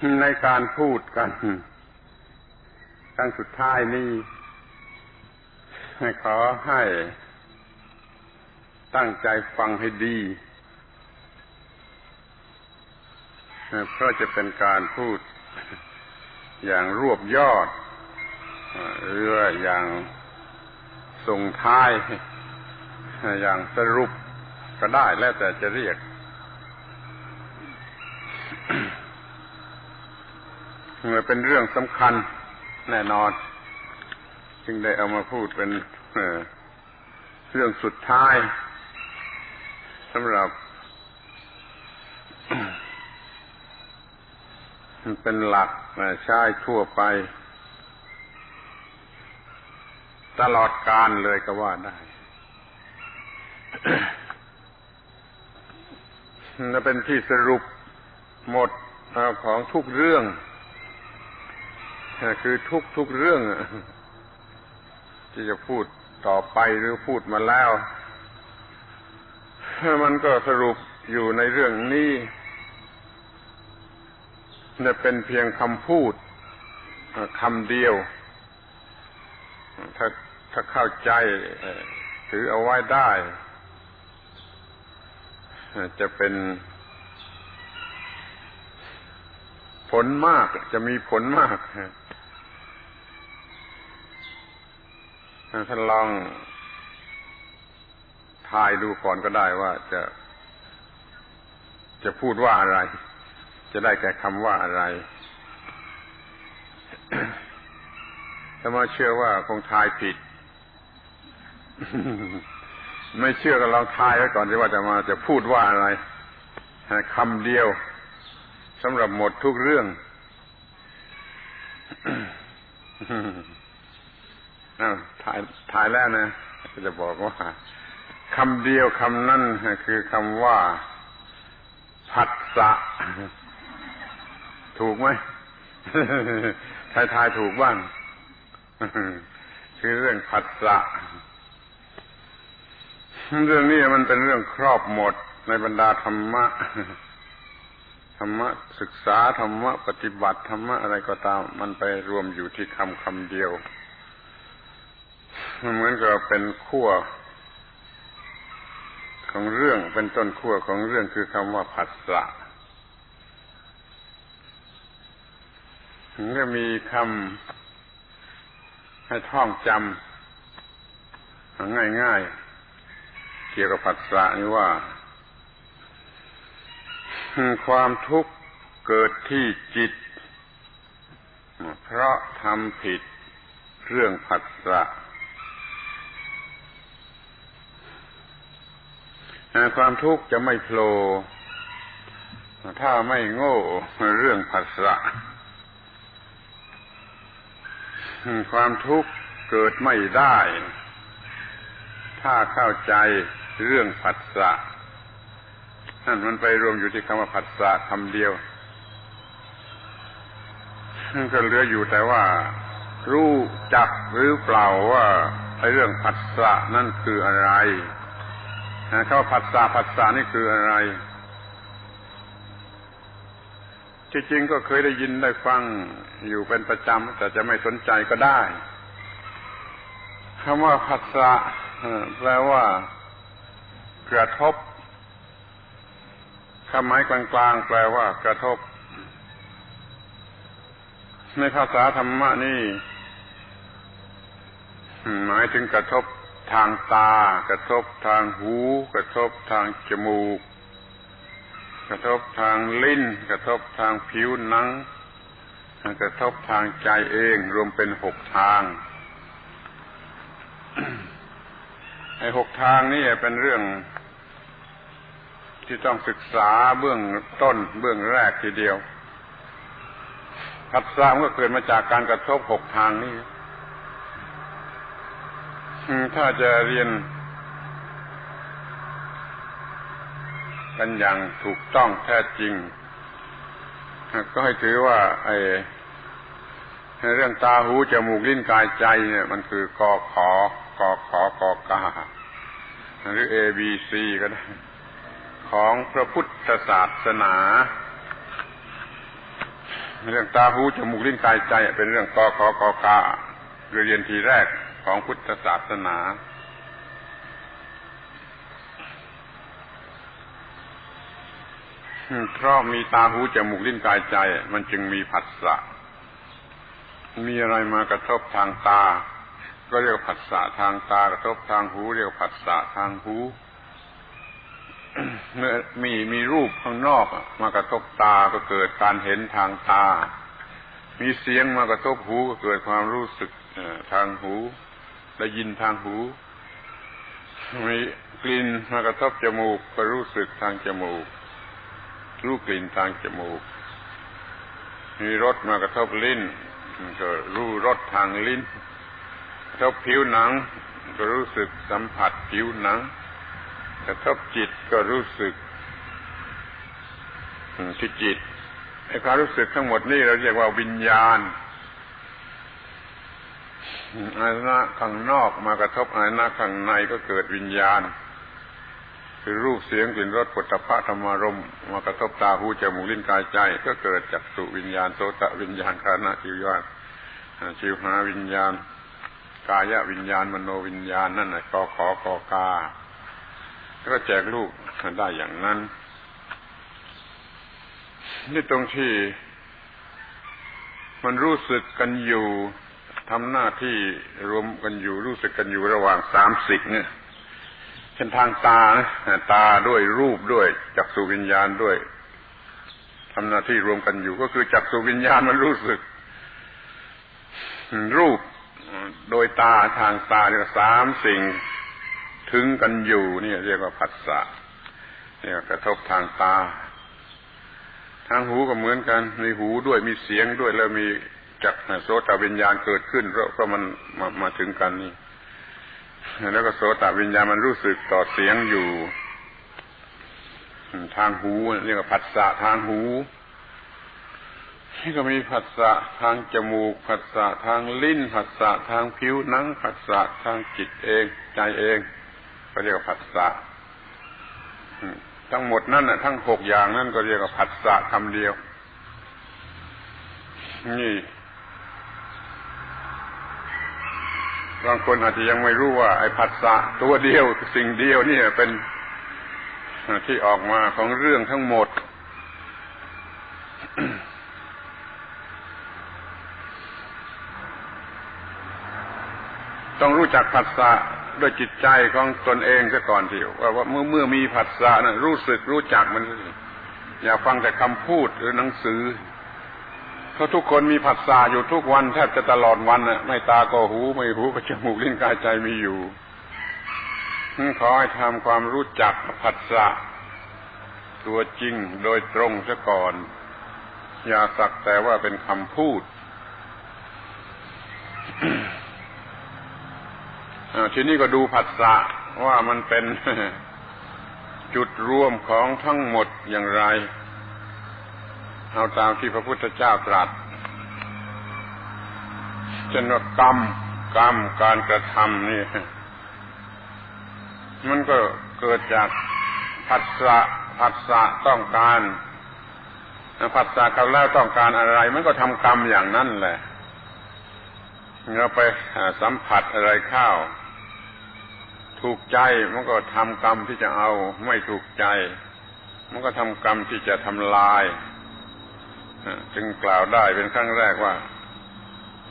ในการพูดกันครั้งสุดท้ายนี้ขอให้ตั้งใจฟังให้ดี เพราะจะเป็นการพูดอย่างรวบยอดหรืออย่างส่งท้าย อย่างสรุปก็ได้แล้วแต่จะเรียก เมื่อเป็นเรื่องสำคัญแน่นอน จึงได้เอามาพูดเป็นเรื่องสุดท้ายสำหรับ เป็นหลักใช้ทั่วไป ตลอดการเลยก็ว่าได้จะเป็นที่สรุปหมดของทุกเรื่อง คือทุกทุกเรื่อง ที่จะพูดต่อไปหรือพูดมาแล้ว มันก็สรุปอยู่ในเรื่องนี้จะเป็นเพียงคำพูดคำเดียว ถ้าถ้าเข้าใจถือเอาไว้ได้ จะเป็น ผลมากจะมีผลมากท่านลองทายดูก่อนก็ได้ว่าจะ จะพูดว่าอะไร จะได้แก่คำว่าอะไรถ้ามาเชื่อว่าคงทายผิด ไม่เชื่อก็ลองทายไว้ก่อนที่ว่าจะมาจะพูดว่าอะไรคำเดียว สำหรับหมดทุกเรื่องถ่ายถ่ายแล้วนะจะบอกว่าคำเดียวคำนั้นคือคำว่า ผัสสะ ถูกไหมทายทายถูกบ้างคือเรื่องผัสสะ เรื่องนี้มันเป็นเรื่องครอบหมดในบรรดาธรรมะ ธรรมะศึกษาธรรมะปฏิบัติธรรมะอะไรก็ตาม มันไปรวมอยู่ที่คำคำเดียวเหมือนกับเป็นขั้วของเรื่องเป็นต้นขั้วของเรื่องคือคำว่าผัสสะถึงจะมีคำให้ท่องจำง่ายๆ เกี่ยวกับผัสสะนี่ว่า ความทุกข์เกิดที่จิต เพราะทำผิดเรื่องผัสสะความทุกข์จะไม่โผล่ถ้าไม่โง่เรื่องภาษะความทุกข์เกิดไม่ได้ ถ้าเข้าใจเรื่องผัสสะ นั่นมันไปรวมอยู่ที่คำว่าผัสสะคำเดียวก็เหลืออยู่แต่ว่า รู้จักหรือเปล่าว่าไอ้เรื่องผัสสะนั่นคืออะไรเขาผัสสะผัสสะนี่คืออะไรจริงๆก็เคยได้ยินได้ฟังอยู่เป็นประจำแต่จะไม่สนใจก็ได้คำว่าผัสสะแปลว่ากระทบ คำหมายกลางๆแปลว่ากระทบ ในภาษาธรรมะนี่หมายถึงกระทบทางตา กระทบทางหู กระทบทางจมูก กระทบทางลิ้น กระทบทางผิวหนัง กระทบทางใจเองรวมเป็นหกทางไอ้หกทางนี่เป็นเรื่อง ที่ต้องศึกษาเบื้องต้นเบื้องแรกทีเดียวพัฒสามก็เกิดมาจากการกระทบหกทางนี้ถ้าจะเรียน กันอย่างถูกต้องแท้จริง ก็ให้ถือว่า ไอ้เรื่องตาหูจมูกลิ้นกายใจเนี่ย มันคือกอขอกอขอกอกาหรือ A B C ก็ได้ ของพระพุทธศาสนา เรื่องตาหูจมูกลิ้นกายใจเป็นเรื่องกอขอกอกาเรียนทีแรกของพุทธศาสนา เพราะมีตาหูจมูกลิ้นกายใจ มันจึงมีผัสสะ มีอะไรมากระทบทางตา ก็เรียกผัสสะทางตากระทบทางหู เรียกผัสสะทางหู เมื่อมีมีรูปข้างนอกมากระทบตาก็เกิดการเห็นทางตา มีเสียงมากระทบหูก็เกิดความรู้สึกทางหู ได้ยินทางหู มีกลิ่นมากระทบจมูกก็รู้สึกทางจมูก รู้กลิ่นทางจมูก มีรสมากระทบลิ้นก็รู้รสทางลิ้นกระทบผิวหนัง ก็รู้สึกสัมผัสผิวหนัง กระทบจิตก็รู้สึกที่จิตไอ้ความรู้สึกทั้งหมดนี่เราเรียกว่าวิญญาณอายนะข้างนอกมากระทบอายนะข้างในก็เกิดวิญญาณ คือรูปเสียงกลิ่นรสปุถะพระธรรมารมมากระทบตาหูจมูกลิ้นกายใจ ก็เกิดจากสุวิญญาณโสตวิญญาณคานะจิวยานชิวหาวิญญาณ กายวิญญาณมโนวิญญาณนั่นแหละกอขอกอกา ก็แจกลูกได้อย่างนั้น นี่ตรงที่มันรู้สึกกันอยู่ทำหน้าที่รวมกันอยู่รู้สึกกันอยู่ระหว่างสามสิ่งเนี่ยเช่นทางตาตาด้วยรูปด้วยจักสุวิญญาณด้วยทำหน้าที่รวมกันอยู่ ก็คือจักสุวิญญาณมันรู้สึก รูปโดยตาทางตาเนี่ยสามสิ่ง ถึงกันอยู่นี่เรียกว่าผัสสะนี่กระทบทางตา ทางหูก็เหมือนกัน มีหูด้วยมีเสียงด้วยแล้วมีจักโสตวิญญาณเกิดขึ้นเพราะเพราะมันมามาถึงกันนี่ แล้วก็โสตวิญญาณมันรู้สึกต่อเสียงอยู่ ทางหูเรียกว่าผัสสะทางหูนี่ก็มีผัสสะทางจมูกผัสสะทางลิ้นผัสสะทางผิวหนังผัสสะทางจิตเอง ใจเอง ก็เรียกว่าผัสสะทั้งหมดนั่นน่ะทั้งหกอย่างนั่นก็เรียกว่าผัสสะคำเดียว นี่บางคนอาจจะยังไม่รู้ว่า ไอ้ผัสสะตัวเดียวสิ่งเดียวนี่เป็นที่ออกมาของเรื่องทั้งหมด ต้องรู้จักผัสสะ ด้วยจิตใจของตนเองซะก่อนที่ว่าว่าเมื่อเมื่อมีผัสสะนะรู้สึกรู้จักมัน อย่าฟังแต่คำพูดหรือหนังสือเพราะทุกคนมีผัสสะอยู่ทุกวันแทบจะตลอดวันน่ะไม่ตาก็หูไม่หูก็จมูกลิ้นกายใจมีอยู่ขอให้ทำความรู้จักผัสสะตัวจริงโดยตรงซะก่อน อย่าสักแต่ว่าเป็นคำพูด ทีนี้ก็ดูผัสสะว่ามันเป็นจุดรวมของทั้งหมดอย่างไร เอาตามที่พระพุทธเจ้าตรัสเช่นว่ากรรมกรรมการกระทำนี่ มันก็เกิดจากผัสสะผัสสะต้องการผัสสะเขาแล้วต้องการอะไร มันก็ทำกรรมอย่างนั้นแหละเราไปสัมผัสอะไรเข้า ถูกใจมันก็ทำกรรมที่จะเอา ไม่ถูกใจ มันก็ทำกรรมที่จะทำลายจึงกล่าวได้เป็นครั้งแรกว่า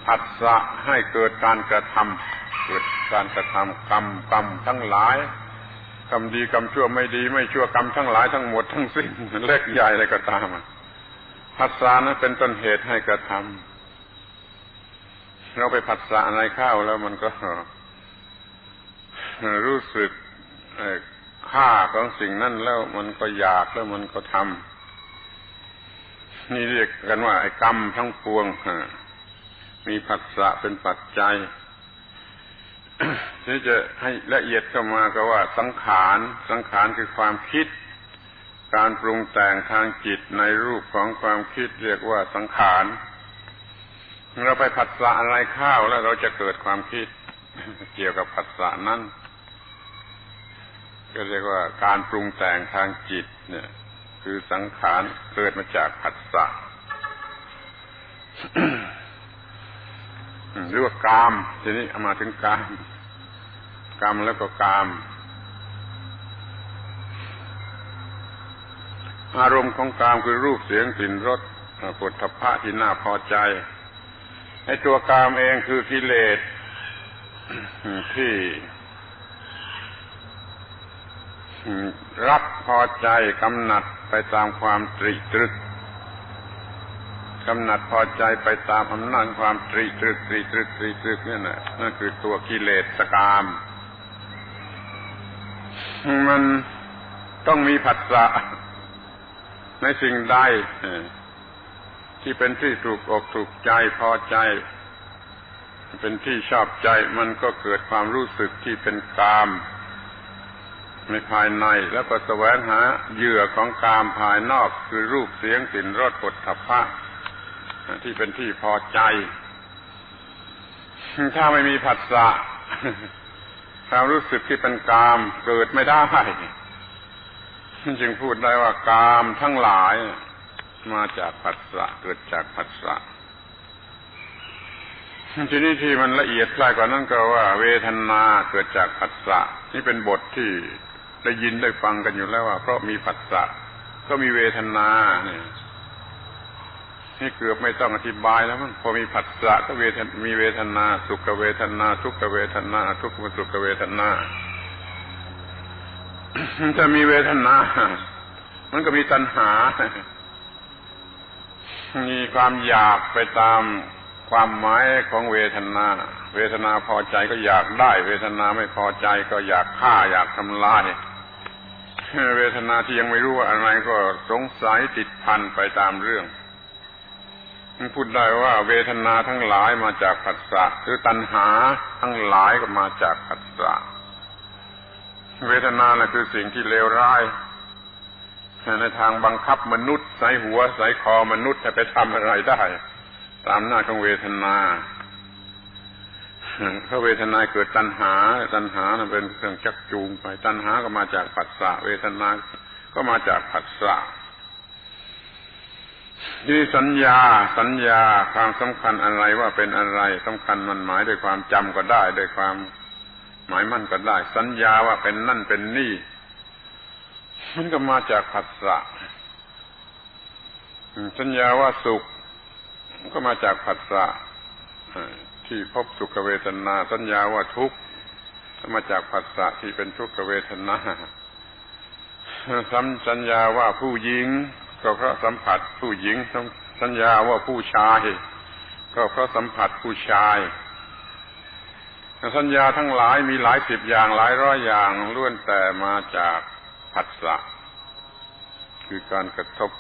ผัสสะให้เกิดการกระทำเกิดการกระทำกรรมกรรมทั้งหลายกรรมดีกรรมชั่วไม่ดี ไม่ชั่วกรรมทั้งหลายทั้งหมดทั้งสิ้นเล็กใหญ่อะไรก็ตามผัสสะนั้นเป็นต้นเหตุให้กระทำเราไปผัสสะอะไรเข้าแล้วมันก็ รู้สึกค่าของสิ่งนั้นแล้วมันก็อยากแล้วมันก็ทำนี่เรียกกันว่าไอ้กรรมทั้งปวงมีผัสสะเป็นปัจจัยที่จะให้ละเอียดเข้ามาก็ว่าสังขารสังขารคือความคิด การปรุงแต่งทางจิตในรูปของความคิด เรียกว่าสังขารเราไปผัสสะอะไรข้าวแล้วเราจะเกิดความคิด เกี่ยวกับผัสสะนั้น ก็เรียกว่าการปรุงแต่งทางจิต เนี่ย คือสังขารเกิดมาจากผัสสะหรือว่ากาม ทีนี้เอามาถึงกามกามแล้วก็กาม อารมณ์ของกามคือรูปเสียงกลิ่นรสปวดทพะที่น่าพอใจไอ้ตัวกามเองคือกิเลสที่ รับพอใจกำหนัดไปตามความตรีตรึกกำหนัดพอใจไปตามอำนาจความตรีตรึกตรีตรึกตรีตรึกนี่นะนั่นคือตัวกิเลสกาม มันต้องมีผัสสะในสิ่งใดที่เป็นที่ถูกอกถูกใจพอใจ เป็นที่ชอบใจมันก็เกิดความรู้สึกที่เป็นกาม ในภายในแล้วก็แสวงหาเหยื่อของกามภายนอกคือรูปเสียงกลิ่นรสผลถภะที่เป็นที่พอใจ ถ้าไม่มีผัสสะความรู้สึกที่เป็นกามเกิดไม่ได้จึงพูดได้ว่ากามทั้งหลาย มาจากผัสสะเกิดจากผัสสะทีนี้ที่มันละเอียดคล้กว่านั้นก็ว่า เวทนาเกิดจากผัสสะนี่เป็นบทที่ ได้ยินได้ฟังกันอยู่แล้วว่า เพราะมีผัสสะก็มีเวทนาเนี่ยนี่เกือบไม่ต้องอธิบายแล้วมั้งพอมีผัสสะก็เวทมีเวทนา สุขเวทนา ทุกขเวทนา ทุกขสุขเวทนาถ้ามีเวทนา มันก็มีตัณหา มีความอยากไปตามความหมายของเวทนา เวทนาพอใจก็อยากได้ เวทนาไม่พอใจก็อยากฆ่าอยากทำลาย เวทนาที่ยังไม่รู้ว่าอะไรก็สงสัยติดพันไปตามเรื่องมันพูดได้ว่าเวทนาทั้งหลายมาจากผัสสะคือตัณหาทั้งหลายก็มาจากผัสสะเวทนานะคือสิ่งที่เลวร้ายในทางบังคับมนุษย์ใส่หัวใส่คอมนุษย์ให้ไปทำอะไรได้ ตามหน้าของเวทนา พราะเวทนาเกิดตัณหา ตัณหาเป็นเครื่องชักจูงไป ตัณหาก็มาจากผัสสะ เวทนา ก็มาจากผัสสะที่สัญญา สัญญาความสำคัญอะไรว่าเป็นอะไรสำคัญมันหมายด้วยความจำก็ได้ด้วยความหมายมั่นก็ได้ สัญญาว่าเป็นนั่นเป็นนี่ มันก็มาจากผัสสะสัญญาว่าสุขก็มาจากผัสสะ ที่พบสุขเวทนา สัญญาว่าทุกข์มาจากผัสสะที่เป็นทุกขเวทนาสัญญาว่าผู้หญิง ก็เพราะสัมผัสผู้หญิงสัญญาว่าผู้ชาย ก็เพราะสัมผัสผู้ชาย สัญญาทั้งหลายมีหลายสิบอย่างหลายร้อยอย่างล้วนแต่มาจากผัสสะคือการกระทบ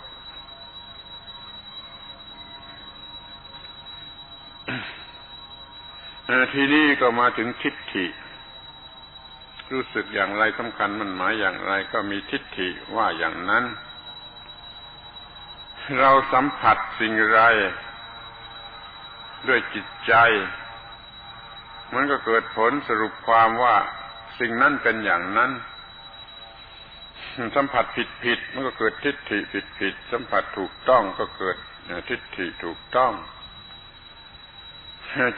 ทีนี้ก็มาถึงทิฏฐิ รู้สึกอย่างไรสำคัญมันหมายอย่างไรก็มีทิฏฐิว่าอย่างนั้น เราสัมผัสสิ่งไร ด้วยจิตใจ มันก็เกิดผลสรุปความว่าสิ่งนั้นเป็นอย่างนั้น สัมผัสผิดผิดมันก็เกิดทิฏฐิผิดผิดสัมผัสถูกต้องก็เกิดทิฏฐิถูกต้อง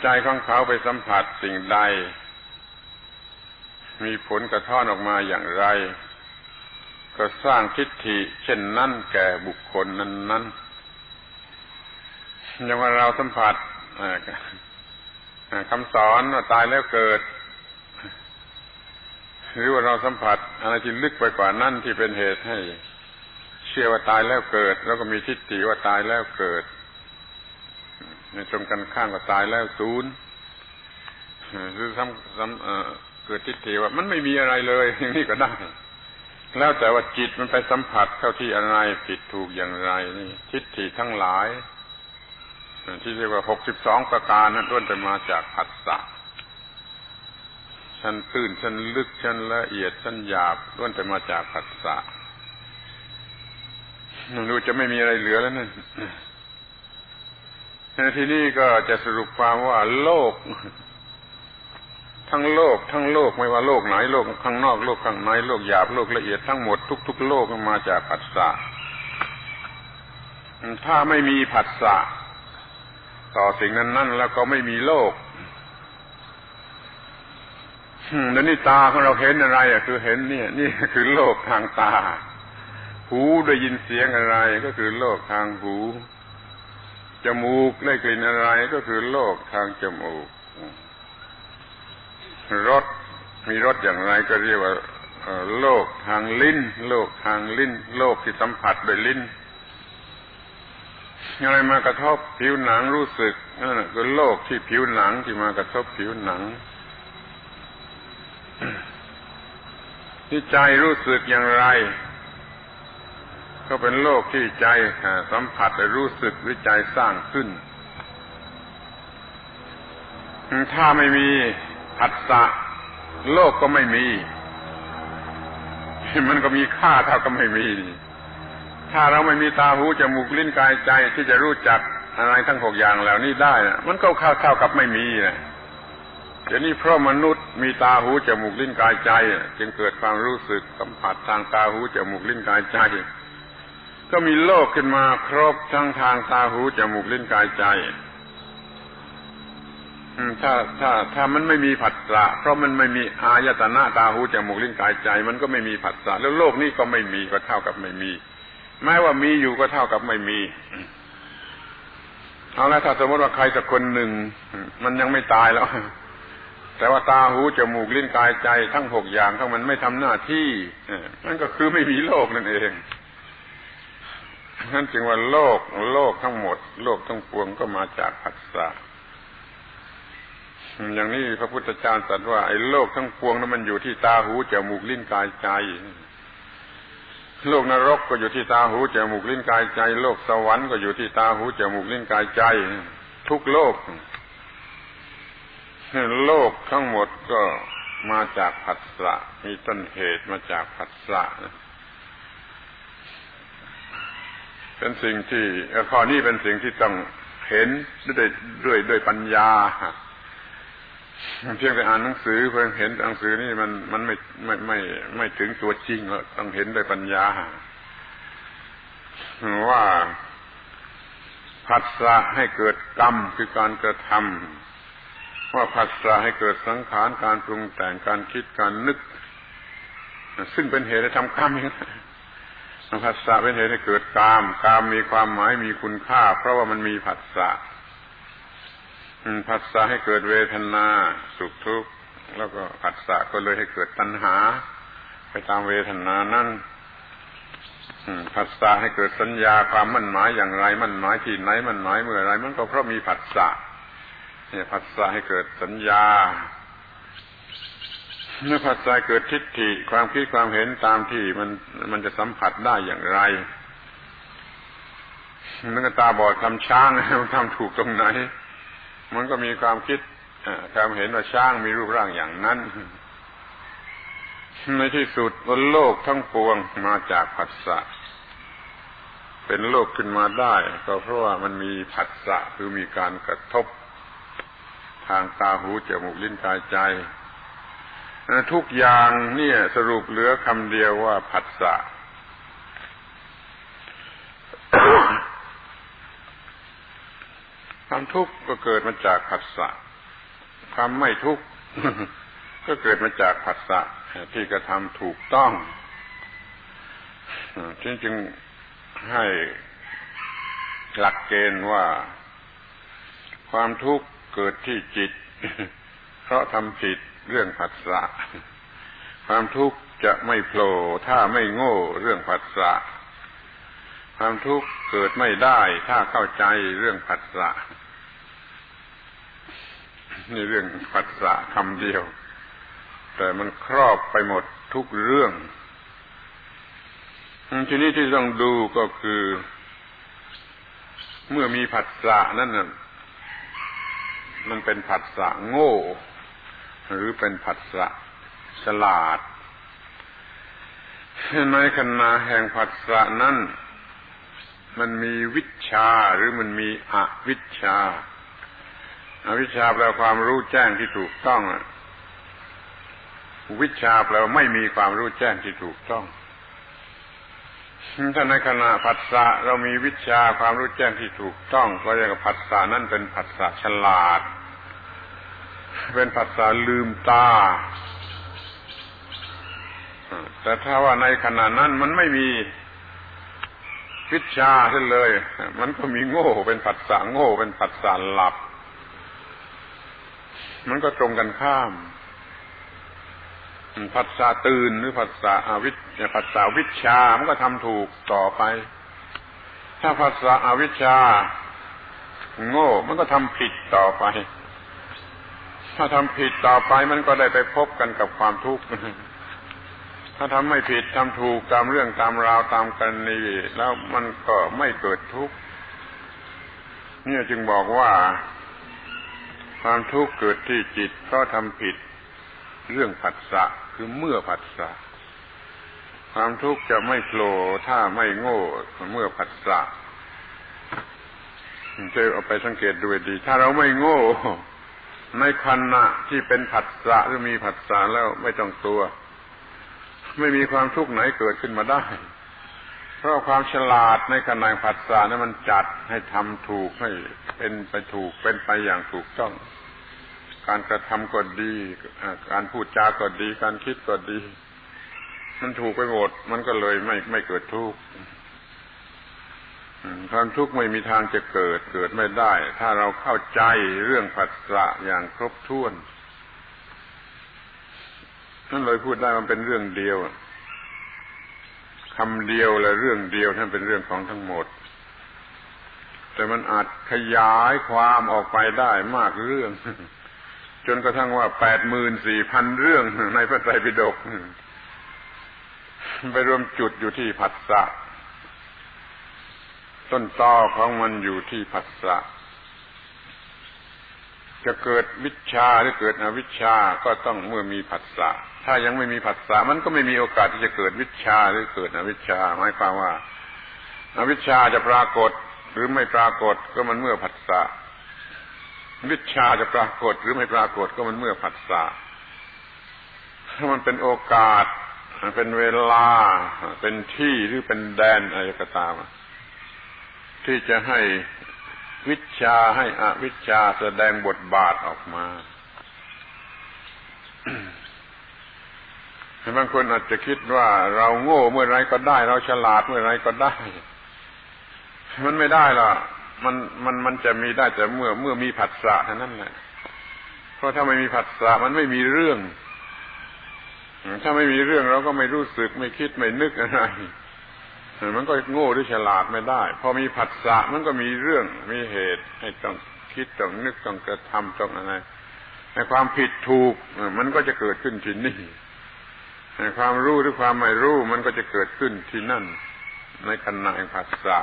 ใจของเขาไปสัมผัสสิ่งใด มีผลกระท้อนออกมาอย่างไร ก็สร้างทิฏฐิเช่นนั้นแก่บุคคลนั้นนั้นอย่างว่าเราสัมผัสคำสอนว่าตายแล้วเกิด หรือว่าเราสัมผัสอะไรที่ลึกไปกว่านั้นที่เป็นเหตุให้ เชื่อว่าตายแล้วเกิด แล้วก็มีทิฏฐิว่าตายแล้วเกิด ตรงกันข้ามกับตายแล้วศูนย์หรือซ้ำซ้ำเกิดทิฏฐิว่ามันไม่มีอะไรเลย อย่างนี้ก็ได้ แล้วแต่ว่าจิตมันไปสัมผัสเข้าที่อะไรผิดถูกอย่างไรนี่ทิฏฐิทั้งหลายที่เรียกว่าหกสิบสองประการนั้นล้วนแต่มาจากผัสสะชั้นตื้นชั้นลึกชั้นละเอียดชั้นหยาบล้วนแต่มาจากผัสสะดูจะไม่มีอะไรเหลือแล้วนั่น ทีนี้ก็จะสรุปความว่าโลก ทั้งโลก ทั้งโลกไม่ว่าโลกไหนโลกข้างนอกโลกข้างในโลกหยาบโลกละเอียดทั้งหมดทุก ๆ โลกมาจากผัสสะถ้าไม่มีผัสสะต่อสิ่งนั้นๆแล้วก็ไม่มีโลกแล้วนี่ตาของเราเห็นอะไรอะคือเห็นเนี่ย นี่คือโลกทางตา หูได้ยินเสียงอะไรก็คือโลกทางหู จมูกได้กลิ่นอะไรก็คือโลกทางจมูกรสมีรสอย่างไรก็เรียกว่าโลกทางลิ้น โลกทางลิ้น โลกที่สัมผัสโดยลิ้นอะไรมากระทบผิวหนังรู้สึกนั่นคือโลกที่ผิวหนังที่มากระทบผิวหนังที่ใจรู้สึกอย่างไร ก็เป็นโลกที่ใจสัมผัสรู้สึกหรือใจสร้างขึ้น ถ้าไม่มีผัสสะโลกก็ไม่มี มันก็มีค่าเท่ากับไม่มี ถ้าเราไม่มีตาหูจมูกลิ้นกายใจที่จะรู้จักอะไรทั้งหกอย่างเหล่านี้ได้นะมันก็ค่าเท่ากับไม่มีนะเดี๋ยวนี้เพราะมนุษย์มีตาหูจมูกลิ้นกายใจ จึงเกิดความรู้สึกสัมผัสทางตาหูจมูกลิ้นกายใจ ก็มีโลกขึ้นมาครบทั้งทางตาหูจมูกลิ้นกายใจถ้าถ้าถ้ามันไม่มีผัสสะเพราะมันไม่มีอายตนะตาหูจมูกลิ้นกายใจ มันก็ไม่มีผัสสะแล้วโลกนี้ก็ไม่มีก็เท่ากับไม่มี แม้ว่ามีอยู่ก็เท่ากับไม่มีเอาละถ้าสมมติว่าใครสักคนหนึ่งมันยังไม่ตายแล้ว แต่ว่าตาหูจมูกลิ้นกายใจทั้งหกอย่างทั้งมันไม่ทำหน้าที่นั่นก็คือไม่มีโลกนั่นเอง นั่นจึงว่าโลกโลกทั้งหมด โลกทั้งปวงก็มาจากผัสสะอย่างนี้พระพุทธเจ้าตรัสว่าไอ้โลกทั้งปวงนั้นมันอยู่ที่ตาหูจมูกลิ้นกายใจ โลกนรกก็อยู่ที่ตาหูจมูกลิ้นกายใจ โลกสวรรค์ก็อยู่ที่ตาหูจมูกลิ้นกายใจ ทุกโลก โลกทั้งหมดก็มาจากผัสสะมีต้นเหตุมาจากผัสสะ เป็นสิ่งที่ข้อนี้เป็นสิ่งที่ต้องเห็นด้วยด้วยด้วยปัญญาเพียงแต่อ่านหนังสือเพียงเห็นหนังสือนี่มันมันไม่ไม่ไม่ไม่ถึงตัวจริงหรอกต้องเห็นด้วยปัญญาว่าผัสสะให้เกิดกรรมคือการกระทำว่าผัสสะให้เกิดสังขารการปรุงแต่งการคิดการนึก ซึ่งเป็นเหตุให้ทำกรรมนี่ ผัสสะเป็นเหตุให้เกิดกาม กามมีความหมายมีคุณค่า เพราะว่ามันมีผัสสะผัสสะให้เกิดเวทนา สุขทุกข์แล้วก็ผัสสะก็เลยให้เกิดตัณหา ไปตามเวทนานั้นผัสสะให้เกิดสัญญาความมั่นหมายอย่างไร มั่นหมายที่ไหนมั่นหมายเมื่อไรมันก็เพราะมีผัสสะเนี่ยผัสสะให้เกิดสัญญา เมื่อผัสสะเกิดทิฏฐิความคิดความเห็นตามที่มันมันจะสัมผัสได้อย่างไรนึกตาบอดทำช้างมันทำถูกตรงไหน มันก็มีความคิดความเห็นว่าช้างมีรูปร่างอย่างนั้น ในที่สุดบนโลกทั้งปวงมาจากผัสสะเป็นโลกขึ้นมาได้ ก็เพราะว่ามันมีผัสสะคือมีการกระทบ ทางตาหูจมูกลิ้นกายใจ ทุกอย่างเนี่ยสรุปเหลือคำเดียวว่าผัสสะความทุกข์ก็เกิดมาจากผัสสะความไม่ทุกข์ก็เกิดมาจากผัสสะที่กระทำถูกต้องจึงจึงให้หลักเกณฑ์ว่าความทุกข์เกิดที่จิต เพราะทำผิด เรื่องผัสสะความทุกข์จะไม่โผล่ถ้าไม่โง่เรื่องผัสสะความทุกข์เกิดไม่ได้ถ้าเข้าใจเรื่องผัสสะนี่เรื่องผัสสะคำเดียว แต่มันครอบไปหมดทุกเรื่องทีนี้ที่ต้องดูก็คือ เมื่อมีผัสสะนั่นน่ะมันเป็นผัสสะโง่ หรือเป็นผัสสะฉลาด ในขณะแห่งผัสสะนั้นมันมีวิชาหรือมันมีอวิชาอาวิชาแปลความรู้แจ้งที่ถูกต้องวิชาแปลว่าไม่มีความรู้แจ้งที่ถูกต้อง ถ้าในขณะผัสสะเรามีวิชาความรู้แจ้งที่ถูกต้อง ก็เรียกว่าผัสสะนั่นเป็นผัสสะฉลาด เป็นผัสสะลืมตา แต่ถ้าว่าในขณะนั้นมันไม่มีวิชาเช่นเลย มันก็มีโง่เป็นผัสสะโง่เป็นผัสสะหลับ มันก็ตรงกันข้าม ผัสสะตื่นหรือผัสสะอวิชผัสสะวิชา มันก็ทำถูกต่อไป ถ้าผัสสะอวิชา โง่ มันก็ทำผิดต่อไป ถ้าทำผิดต่อไปมันก็ได้ไปพบกันกับความทุกข์ถ้าทำไม่ผิดทำถูกตามเรื่องตามราวตามกันนีแล้วมันก็ไม่เกิดทุกข์เนี่ยจึงบอกว่า ความทุกข์เกิดที่จิตเพราะทำผิดเรื่องผัสสะคือเมื่อผัสสะความทุกข์จะไม่โผล่ถ้าไม่โง่เมื่อผัสสะจะเอาไปสังเกตดูดี ถ้าเราไม่โง่ ในขณะที่เป็นผัสสะหรือมีผัสสะแล้วไม่ต้องตัว ไม่มีความทุกข์ไหนเกิดขึ้นมาได้ เพราะความฉลาดในขณะผัสสะนั้นมันจัดให้ทำถูกให้เป็นไปถูกเป็นไปอย่างถูกต้อง การกระทำก็ดี การพูดจาก็ดี การคิดก็ดี มันถูกไปหมด มันก็เลยไม่ไม่เกิดทุกข์ ความทุกข์ไม่มีทางจะเกิดเกิดไม่ได้ ถ้าเราเข้าใจเรื่องผัสสะอย่างครบถ้วนนั่นเลยพูดได้มันเป็นเรื่องเดียวคำเดียวและเรื่องเดียวนั่นเป็นเรื่องของทั้งหมด แต่มันอาจขยายความออกไปได้มากเรื่อง จนกระทั่งว่าแปดหมื่นสี่พันเรื่องในพระไตรปิฎกไปรวมจุดอยู่ที่ผัสสะ ต้นตอของมันอยู่ที่ผัสสะ จะเกิดวิชาหรือเกิดอวิชาก็ต้องเมื่อมีผัสสะ ถ้ายังไม่มีผัสสะมันก็ไม่มีโอกาสที่จะเกิดวิชาหรือเกิดอวิชาหมายความว่าอวิชาจะปรากฏหรือไม่ปรากฏก็มันเมื่อผัสสะวิชาจะปรากฏหรือไม่ปรากฏก็มันเมื่อผัสสะถ้ามันเป็นโอกาสเป็นเวลา เป็นที่หรือเป็นแดนอะไรก็ตาม ที่จะให้วิชาให้อวิชาแสดงบทบาทออกมาบางคนอาจจะคิดว่าเราโง่เมื่อไรก็ได้ เราฉลาดเมื่อไรก็ได้ มันไม่ได้หรอกมันมันมันจะมีได้แต่เมื่อเมื่อมีผัสสะเท่านั้นแหละเพราะถ้าไม่มีผัสสะมันไม่มีเรื่อง ถ้าไม่มีเรื่องเราก็ไม่รู้สึกไม่คิดไม่นึกอะไร มันก็โง่หรือฉลาดไม่ได้ พอมีผัสสะมันก็มีเรื่องมีเหตุให้ต้องคิดต้องนึกต้องกระทำต้องอะไรในความผิดถูกมันก็จะเกิดขึ้นที่นี่ในความรู้หรือความไม่รู้มันก็จะเกิดขึ้นที่นั่น ในขณะแห่งผัสสะ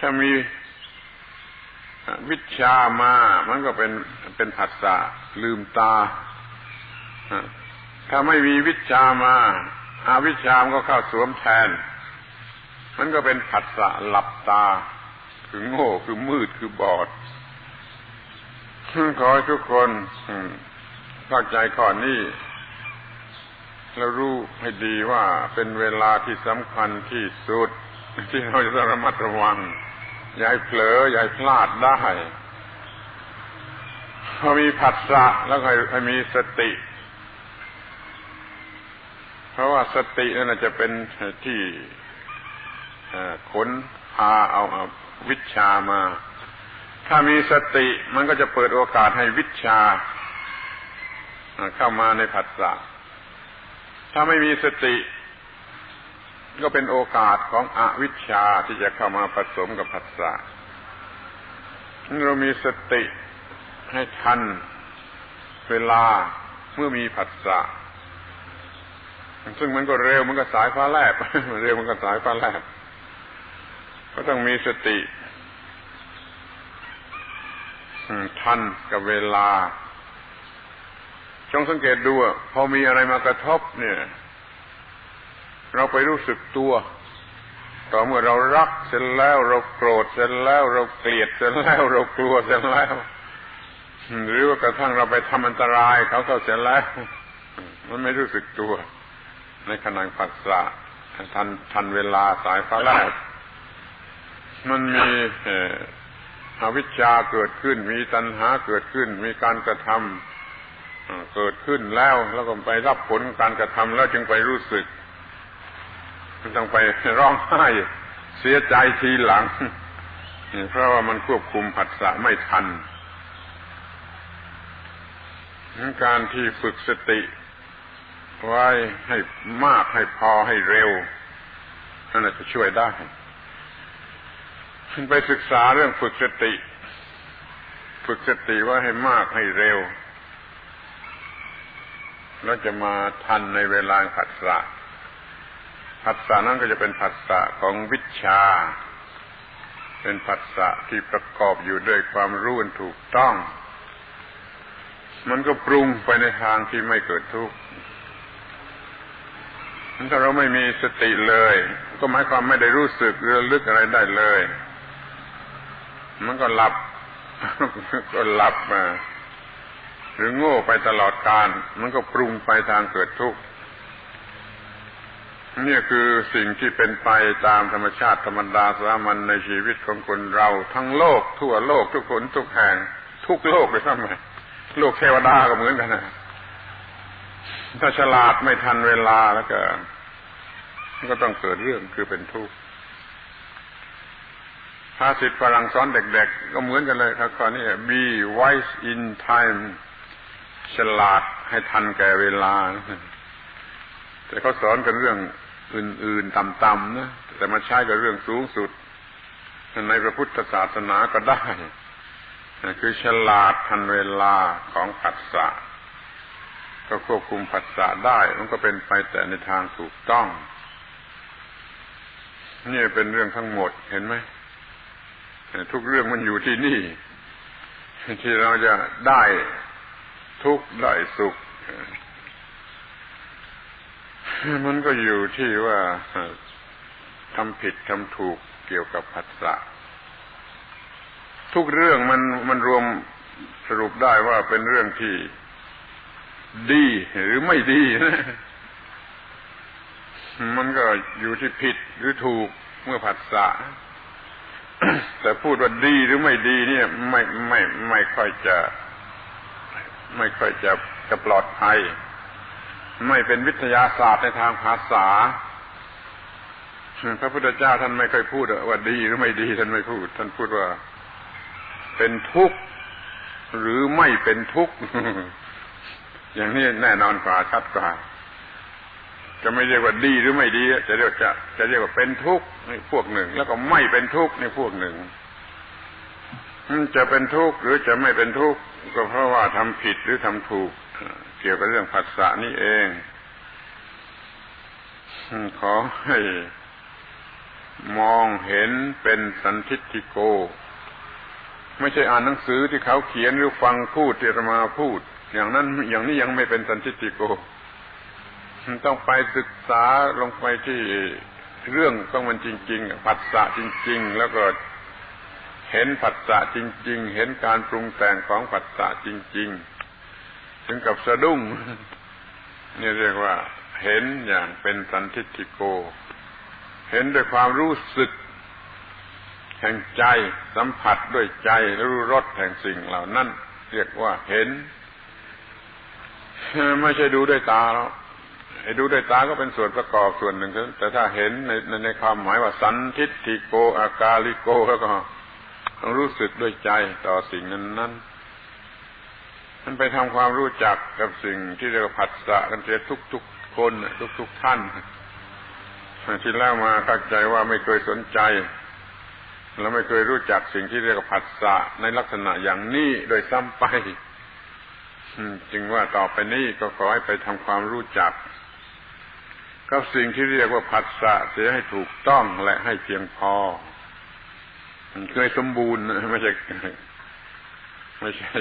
ถ้ามีวิชามา มันก็เป็นเป็นผัสสะลืมตา ถ้าไม่มีวิชามา อาวิชามก็เข้าสวมแทน มันก็เป็นผัสสะหลับตา คือโง่คือมืดคือบอดขอให้ทุกคนเข้าใจข้อนี้แล้วรู้ให้ดีว่าเป็นเวลาที่สำคัญที่สุด ที่เราจะระมัดระวังอย่าเผลออย่าพลาดได้พอมีผัสสะแล้วให้มีสติ เพราะว่าสตินั่นจะเป็นที่ค้นพาเอาเอาวิชามา ถ้ามีสติมันก็จะเปิดโอกาสให้วิชาเข้ามาในผัสสะถ้าไม่มีสติ ก็เป็นโอกาสของอวิชชาที่จะเข้ามาผสมกับผัสสะเรามีสติให้ทันเวลาเมื่อมีผัสสะ ซึ่งมันก็เร็วมันก็สายฟ้าแลบเร็วมันก็สายฟ้าแลบก็ต้องมีสติทันกับเวลา จงสังเกตดูพอมีอะไรมากระทบเนี่ย เราไปรู้สึกตัว ต่อเมื่อเรารักเสร็จแล้วเราโกรธเสร็จแล้วเราเกลียดเสร็จแล้วเรากลัวเสร็จแล้วหรือว่ากระทั่งเราไปทำอันตรายเขาเข้าเสร็จแล้ว มันไม่รู้สึกตัว ในขณะผัสสะทันทันเวลาสายฟ้าแลบมันมีอวิชชาเกิดขึ้น มีตัณหาเกิดขึ้น มีการกระทำเกิดขึ้นแล้วแล้วก็ไปรับผลการกระทำแล้วจึงไปรู้สึก มันต้องไปร้องไห้เสียใจทีหลังเพราะว่ามันควบคุมผัสสะไม่ทัน การที่ฝึกสติ ไว้ให้มากให้พอให้เร็วนั่นจะช่วยได้ไปศึกษาเรื่องฝึกสติ ฝึกสติว่าให้มากให้เร็ว แล้วจะมาทันในเวลาผัสสะผัสสะนั้นก็จะเป็นผัสสะของวิชา เป็นผัสสะที่ประกอบอยู่ด้วยความรู้ถูกต้อง มันก็ปรุงไปในทางที่ไม่เกิดทุกข์ ถ้าเราไม่มีสติเลย ก็หมายความไม่ได้รู้สึกเรือลึกอะไรได้เลย มันก็หลับ ก็หลับมาหรือโง่ไปตลอดการ มันก็ปรุงไปทางเกิดทุกข์นี่คือสิ่งที่เป็นไปตามธรรมชาติธรรมดาสามัญในชีวิตของคนเราทั้งโลกทั่วโลกทุกคนทุกแห่ง ทุกโลกเลยใช่ไหมโลกเทวดาก็เหมือนกันนะ ถ้าฉลาดไม่ทันเวลาแล้วก็ก็ต้องเกิดเรื่องคือเป็นทุกข์ภาษิตฝรั่งสอนเด็กๆ ก็เหมือนกันเลยครับข้อนี้ be wise in time ฉลาดให้ทันแก่เวลา แต่เขาสอนกันเรื่องอื่นๆ ต่ำๆนะ แต่มาใช้กับเรื่องสูงสุด ในพระพุทธศาสนาก็ได้ คือฉลาดทันเวลาของผัสสะ ก็ควบคุมผัสสะได้ มันก็เป็นไปแต่ในทางถูกต้อง นี่เป็นเรื่องทั้งหมดเห็นไหมทุกเรื่องมันอยู่ที่นี่ ที่เราจะได้ทุกได้สุข มันก็อยู่ที่ว่าทำผิดทำถูกเกี่ยวกับผัสสะทุกเรื่องมันมันรวมสรุปได้ว่าเป็นเรื่องที่ ดีหรือไม่ดีนะมันก็อยู่ที่ผิดหรือถูกเมื่อผัสสะแต่พูดว่าดีหรือไม่ดีเนี่ย ไม่ไม่ไม่ค่อยจะ ไม่ค่อยจะจะปลอดภัย ไม่เป็นวิทยาศาสตร์ในทางภาษาพระพุทธเจ้าท่านไม่เคยพูดว่าดีหรือไม่ดีท่านไม่พูด ท่านพูดว่าเป็นทุกข์หรือไม่เป็นทุกข์ อย่างนี้แน่นอนกว่าชัดกว่า จะไม่เรียกว่าดีหรือไม่ดี จะเรียกจะจะเรียกว่าเป็นทุกข์ในพวกหนึ่ง แล้วก็ไม่เป็นทุกข์ในพวกหนึ่งจะเป็นทุกข์หรือจะไม่เป็นทุกข์ก็เพราะว่าทำผิดหรือทำถูก เกี่ยวกับเรื่องผัสสะนี่เองขอให้มองเห็นเป็นสันทิติโก ไม่ใช่อ่านหนังสือที่เขาเขียนหรือฟังพูดที่มาพูด อย่างนั้นอย่างนี้ยังไม่เป็นสันทิติโก ต้องไปศึกษาลงไปที่เรื่องของมันจริง ๆ ผัสสะจริง ๆ แล้วก็เห็นผัสสะจริง ๆ เห็นการปรุงแต่งของผัสสะจริง ๆ ถึงกับสะดุ้งนี่เรียกว่า เห็นอย่างเป็นสันทิฏฐิโก เห็นด้วยความรู้สึก แห่งใจสัมผัสด้วยใจรู้รสแห่งสิ่งเหล่านั้น เรียกว่าเห็น ไม่ใช่ดูด้วยตาแล้วไอ้ดูด้วยตาก็เป็นส่วนประกอบส่วนหนึ่งแต่ถ้าเห็นในในในความหมายว่าสันทิฏฐิโกอากาลิโกแล้วก็ต้องรู้สึกด้วยใจต่อสิ่งนั้นนั้นมันไปทำความรู้จักกับสิ่งที่เรียกว่าผัสสะกันเสียทุกทุกคนทุกทุกท่านที่แล้วมาเข้าใจว่าไม่เคยสนใจแล้วไม่เคยรู้จักสิ่งที่เรียกว่าผัสสะในลักษณะอย่างนี้โดยซ้ำไป จึงว่าต่อไปนี้ก็ขอให้ไปทำความรู้จัก กับสิ่งที่เรียกว่าผัสสะเสียให้ถูกต้องและให้เพียงพอ มันเคยสมบูรณ์ไม่ใช่ไม่ใช่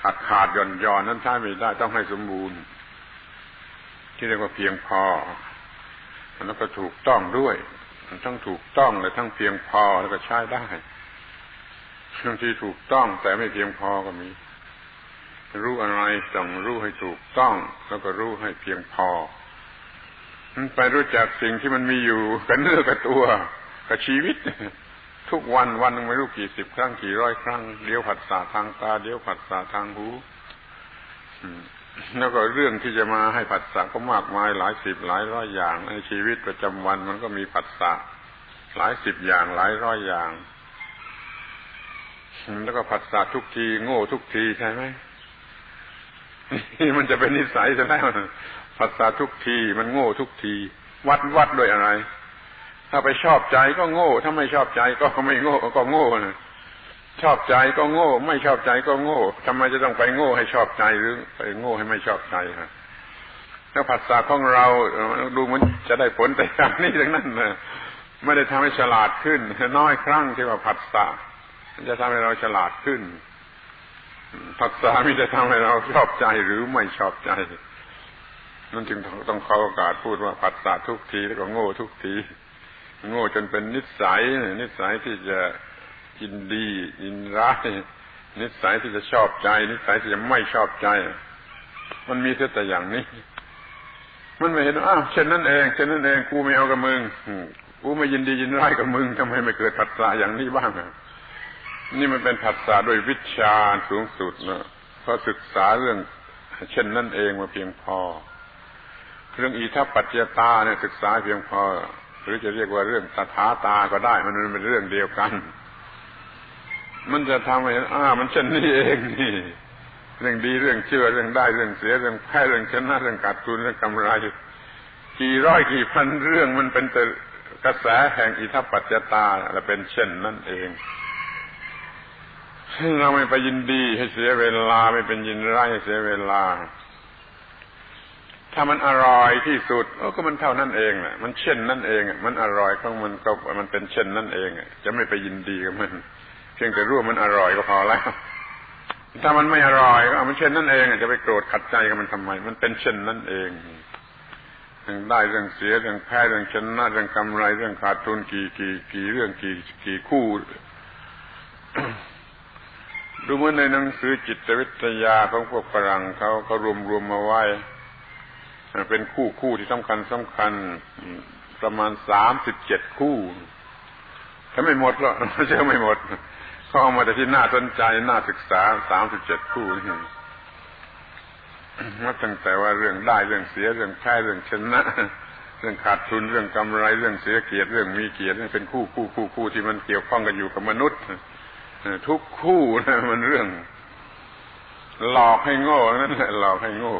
ขาดขาดหย่อนย่อนนั้นใช้ไม่ได้ต้องให้สมบูรณ์ ที่เรียกว่าเพียงพอแล้วก็ถูกต้องด้วยทั้งถูกต้องและทั้งเพียงพอแล้วก็ใช้ได้บางทีถูกต้องแต่ไม่เพียงพอก็มี รู้อะไรต้องรู้ให้ถูกต้อง แล้วก็รู้ให้เพียงพอไปรู้จักสิ่งที่มันมีอยู่กับเนื้อกับตัวกับชีวิต ทุกวันวันนึงไม่รู้กี่สิบครั้งกี่ร้อยครั้งเดี๋ยวผัสสะทางตาเดี๋ยวผัสสะทางหูแล้วก็เรื่องที่จะมาให้ผัสสะก็มากมายหลายสิบหลายร้อยอย่าง ในชีวิตประจำวันมันก็มีผัสสะหลายสิบอย่างหลายร้อยอย่าง แล้วก็ผัสสะทุกที โง่ทุกทีใช่ไหม มันจะเป็นนิสัยซะแล้วผัสสะทุกที มันโง่ทุกที วัดวัดด้วยอะไร ถ้าไปชอบใจก็โง่ ถ้าไม่ชอบใจก็ไม่โง่ก็โง่นะชอบใจก็โง่ ไม่ชอบใจก็โง่ทำไมจะต้องไปโง่ให้ชอบใจหรือไปโง่ให้ไม่ชอบใจฮะแล้วผัสสะของเราดูมันจะได้ผลแต่อย่างนี้ทั้งนั้นนะไม่ได้ทำให้ฉลาดขึ้น น้อยครั้งที่ว่าผัสสะจะทำให้เราฉลาดขึ้น ผัสสะมิจะทำให้เราชอบใจหรือไม่ชอบใจ นั่นจึงต้องขอโอกาสพูดว่าผัสสะทุกทีแล้วก็โง่ทุกทีโง่จนเป็นนิสัย นิสัยที่จะยินดียินร้ายนิสัยที่จะชอบใจ นิสัยที่จะไม่ชอบใจ มันมีแต่อย่างนี้ มันไม่เห็นอ้าวเช่นนั้นเองเช่นนั้นเองกูไม่เอากับมึงกูไม่ยินดียินร้ายกับมึงทำไมไม่เกิดผัสสะอย่างนี้บ้างอะ นี่มันเป็นผัสสะโดยวิชาสูงสุดนะเพราะศึกษาเรื่อง เช่นนั่นเองมาเพียงพอ เรื่องอีทัปปัจเจตาเนี่ยศึกษาเพียงพอ หรือจะเรียกว่าเรื่องตถาตาก็ได้ มันเป็นเรื่องเดียวกัน มันจะทำให้อ่ามันเช่นนี้เองนี่ เรื่องดีเรื่องเชื่อเรื่องได้เรื่องเสียเรื่องแพ้เรื่องชนะเรื่องขาดทุนเรื่องกำไรกี่ร้อยกี่พันเรื่องมันเป็นแต่กระแสแห่งอิทัปปัจจตาและเป็นเช่นนั่นเอง เราไม่ไปยินดีให้เสียเวลาไม่เป็นยินร้ายให้เสียเวลา ถ้ามันอร่อยที่สุดก็มันเท่านั้นเองแหละมันเช่นนั่นเองมันอร่อยของมันก็มันเป็นเช่นนั่นเองจะไม่ไปยินดีกับมัน เพียงแต่รู้ว่ามันอร่อยก็พอแล้วถ้ามันไม่อร่อยก็มันเช่นนั่นเองจะไปโกรธขัดใจกับมันทำไม มันเป็นเช่นนั่นเองเรื่องได้เรื่องเสียเรื่องแพ้เรื่องชนะเรื่องกำไรเรื่องขาดทุนกี่กี่กี่เรื่องกี่กี่คู่ ดูเหมือนในหนังสือจิตวิทยาของพวกฝรั่งเขาเขารวมรวมมาไว้ เป็นคู่คู่ที่สำคัญสำคัญประมาณสามสิบเจ็ดคู่ถ้าไม่หมดหรอกเชื่อไม่หมดเขาเอามาแต่ที่น่าสนใจน่าศึกษาสามสิบเจ็ดคู่นี่มาตั้งแต่ว่าเรื่องได้เรื่องเสียเรื่องแพ้เรื่องชนะเรื่องขาดทุนเรื่องกำไรเรื่องเสียเกียรติเรื่องมีเกียรติเป็นคู่คู่คู่คู่ที่มันเกี่ยวข้องกันอยู่กับมนุษย์ ทุกคู่นะมันเรื่อง หลอกให้โง่นั่นแหละหลอกให้โง่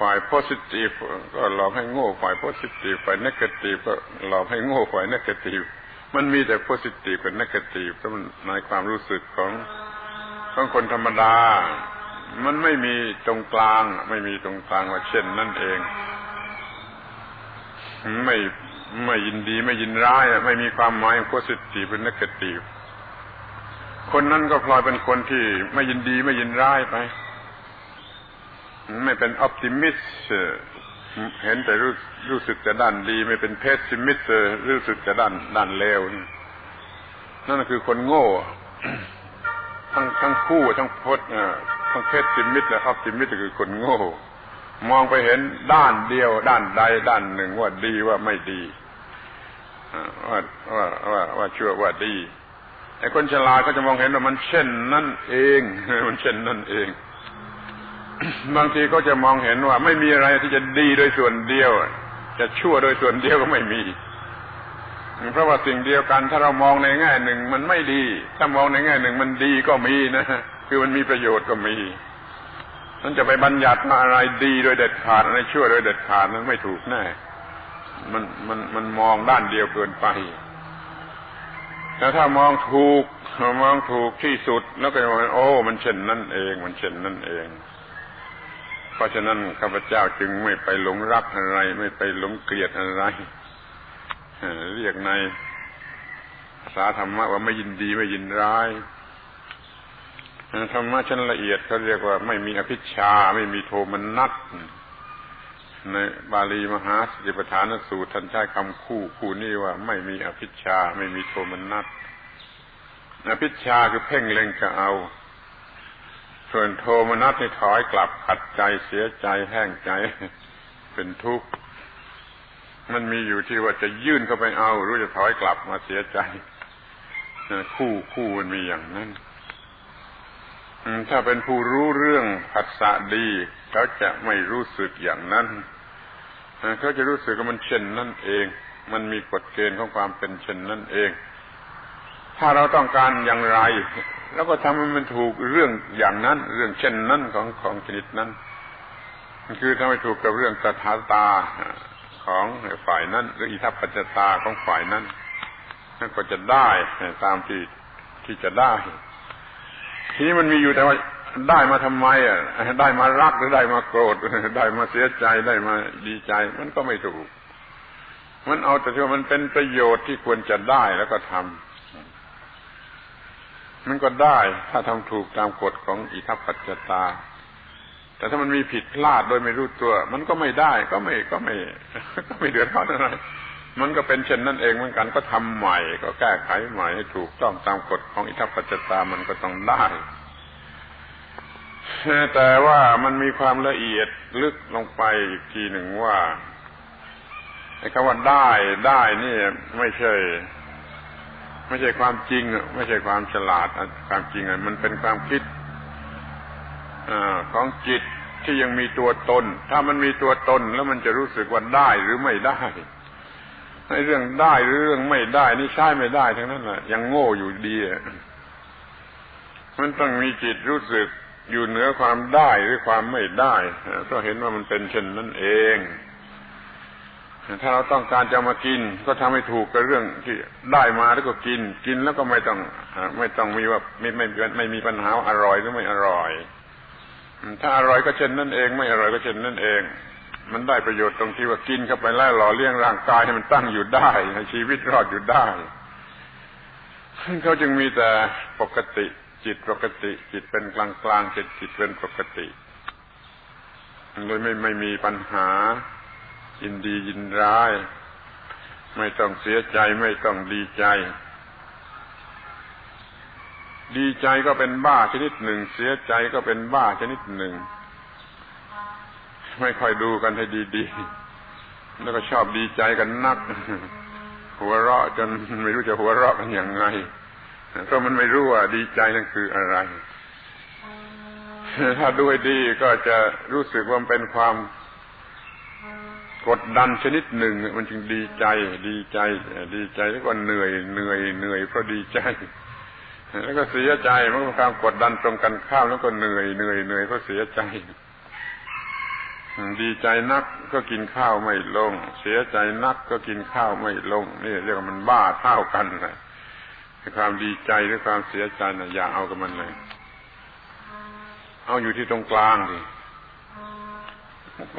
ฝ่ายโพสิทีฟก็หลอกให้โง่ ฝ่ายโพสิทีฟฝ่ายเนกาทีฟก็หลอกให้โง่ฝ่ายเนกาทีฟมันมีแต่โพสิทีฟกับนักาทีฟเพราะมันในความรู้สึกของของคนธรรมดา มันไม่มีตรงกลาง ไม่มีตรงกลางว่าเช่นนั่นเอง ไม่ไม่ยินดีไม่ยินร้ายไม่มีความหมายโพสิทีฟเป็นนกาทีฟ คนนั้นก็พลอยเป็นคนที่ไม่ยินดีไม่ยินร้ายไป ไม่เป็นออพติมิสเห็นแต่รู้รู้สึกจะด้านดี ไม่เป็นเพสซิมิสรู้สึกจะด้านด้านเลวนั่นคือคนโง่ ทั้งทั้งคู่ทั้งพจน์ทั้ง pessimist และ optimist คือคนโง่ มองไปเห็นด้านเดียว ด้านใดด้านหนึ่งว่าดีว่าไม่ดีว่าว่าว่าว่าชั่วว่าดี ไอ้คนฉลาดก็จะมองเห็นว่ามันเช่นนั่นเอง มันเช่นนั่นเอง บางทีก็จะมองเห็นว่า ไม่มีอะไรที่จะดีโดยส่วนเดียว จะชั่วโดยส่วนเดียวก็ไม่มี เพราะว่าสิ่งเดียวกันถ้าเรามองในแง่หนึ่งมันไม่ดี ถ้ามองในแง่หนึ่งมันดีก็มีนะ คือมันมีประโยชน์ก็มีนั่นจะไปบัญญัติมาอะไรดีโดยเด็ดขาดอะไรชั่วโดยเด็ดขาดนั้นไม่ถูกแน่ มันมันมันมองด้านเดียวเกินไป แต่ถ้ามองถูกมองถูกที่สุดแล้วก็มองโอ้ มันเช่นนั่นเอง มันเช่นนั่นเอง เพราะฉะนั้นข้าพเจ้าจึงไม่ไปหลงรักอะไร ไม่ไปหลงเกลียดอะไรเรียกในภาษาธรรมะว่าไม่ยินดีไม่ยินร้ายธรรมะชั้นละเอียดเขาเรียกว่าไม่มีอภิชาไม่มีโทมนัส ในบาลีมหาสติปัฏฐานสูตรท่านใช้คำคู่คู่นี้ว่าไม่มีอภิชาไม่มีโทมนัสอภิชาคือเพ่งเล็งจะเอา ส่วนโทมนัสนี่ถอยกลับขัดใจเสียใจแห้งใจ เป็นทุกข์มันมีอยู่ที่ว่าจะยื่นเข้าไปเอา หรือจะถอยกลับมาเสียใจคู่คู่มันมีอย่างนั้นถ้าเป็นผู้รู้เรื่องผัสสะดีเขาจะไม่รู้สึกอย่างนั้น เขาจะรู้สึกว่ามันเช่นนั่นเอง มันมีกฎเกณฑ์ของความเป็นเช่นนั่นเอง ถ้าเราต้องการอย่างไรแล้วก็ทำให้มันถูกเรื่องอย่างนั้น เรื่องเช่นนั้นของของชนิดนั้นคือทำให้ถูกกับเรื่องสถาตาของฝ่ายนั้น หรืออิทัปปัจจตาของฝ่ายนั้นนั่นก็จะได้ตามที่ที่จะได้ ทีนี้มันมีอยู่แต่ว่า ได้มาทำไมอะ ได้มารักหรือได้มาโกรธ ได้มาเสียใจได้มาดีใจ มันก็ไม่ถูก มันเอาแต่ว่ามันเป็นประโยชน์ที่ควรจะได้แล้วก็ทำมันก็ได้ถ้าทำถูกตามกฎของอิทัปปัจจตา แต่ถ้ามันมีผิดพลาดโดยไม่รู้ตัว มันก็ไม่ได้ก็ไม่ก็ไม่ ก็ไม่เดือดร้อนอะไรมันก็เป็นเช่นนั้นเองเหมือนกันก็ทำใหม่ ก็แก้ไขใหม่ให้ถูกต้องตามกฎของอิทัปปัจจตามันก็ต้องได้ แต่ว่ามันมีความละเอียดลึกลงไปอีกทีหนึ่งว่าไอ้คำว่าได้ได้นี่ไม่ใช่ ไม่ใช่ความจริง ไม่ใช่ความฉลาดความจริงมันเป็นความคิดของจิตที่ยังมีตัวตน ถ้ามันมีตัวตนแล้วมันจะรู้สึกว่าได้หรือไม่ได้ในเรื่องได้หรือเรื่องไม่ได้นี่ใช่ไม่ได้ทั้งนั้นแหละยังโง่อยู่ดีมันต้องมีจิตรู้สึก อยู่เหนือความได้หรือความไม่ได้ก็เห็นว่ามันเป็นเช่นนั้นเอง ถ้าเราต้องการจะมากิน ก็ทำให้ถูกกับเรื่องที่ได้มาแล้วก็กิน กินแล้วก็ไม่ต้องไม่ต้องมีว่าไม่ไม่ไม่มีปัญหาอร่อยหรือไม่อร่อย ถ้าอร่อยก็เช่นนั่นเอง ไม่อร่อยก็เช่นนั่นเอง มันได้ประโยชน์ตรงที่ว่ากินเข้าไปแล้วหล่อเลี้ยงร่างกายให้มันตั้งอยู่ได้ให้ชีวิตรอดอยู่ได้เขาจึงมีแต่ปกติ จิตปกติ จิตเป็นกลางกลางจิตจิตเป็นปกติโดยไม่ไม่มีปัญหา ยินดียินร้าย ไม่ต้องเสียใจไม่ต้องดีใจ ดีใจก็เป็นบ้าชนิดหนึ่ง เสียใจก็เป็นบ้าชนิดหนึ่ง ไม่ค่อยดูกันให้ดีๆ แล้วก็ชอบดีใจกันนัก หัวเราะจนไม่รู้จะหัวเราะกันอย่างไง เพราะมันไม่รู้ว่าดีใจนั่นคืออะไร ถ้าดูให้ดีก็จะรู้สึกว่ามันเป็นความกดดันชนิดหนึ่ง มันจึงดีใจ ดีใจ ดีใจแล้วก็เหนื่อยเหนื่อยเหนื่อยเพราะดีใจ แล้วก็เสียใจมันก็ความกดดันตรงกันข้ามแล้วก็เหนื่อยเหนื่อยเหนื่อยก็เสียใจ ดีใจนักก็กินข้าวไม่ลง เสียใจนักก็กินข้าวไม่ลง นี่เรียกว่ามันบ้าเท่ากันเลย ความดีใจหรือความเสียใจนะอย่าเอากับมันเลย เอาอยู่ที่ตรงกลางดิ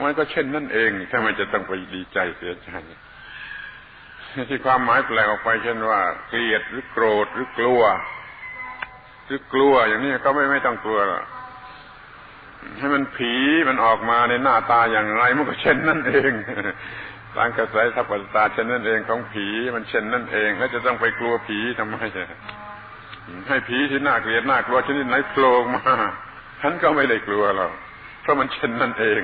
มันก็เช่นนั่นเองถ้ามันจะต้องไปดีใจเสียใจที่ความหมายแปลออกไป เช่นว่าเกลียดหรือโกรธหรือกลัวคือกลัวอย่างนี้ก็ไม่ไม่ต้องกลัวหรอกให้มันผีมันออกมาในหน้าตาอย่างไรมันก็เช่นนั่นเอง ตามกระแสทัพปัตตาเช่นนั่นเองของผีมันเช่นนั่นเอง แล้วจะต้องไปกลัวผีทำไมให้ผีที่น่าเกลียดน่ากลัวชนิดไหนโผล่มาฉันก็ไม่ได้กลัวหรอกเพราะมันเช่นนั่นเอง